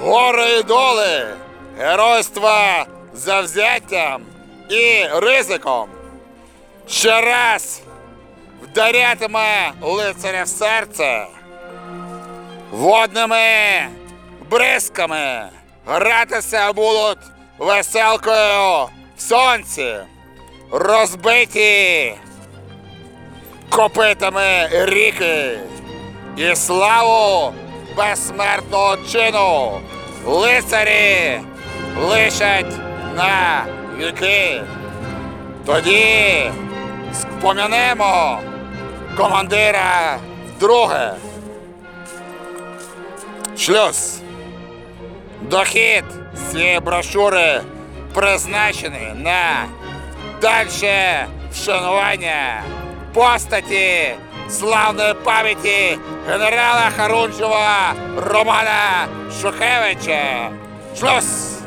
гори і доли, геройства завзяттям і ризиком. Ще раз вдарятиме лицаря в серце водними бризками, гратися будуть веселкою в сонці, розбиті копитами ріки і славу безсмертного чину лицарі лишать на віки. Тоді спомянемо командира вдруге. Шлюз. Дохід цієї брошури призначений на дальше вшанування постаті славної пам'яті генерала Харунжева Романа Шухевича. Шлюз!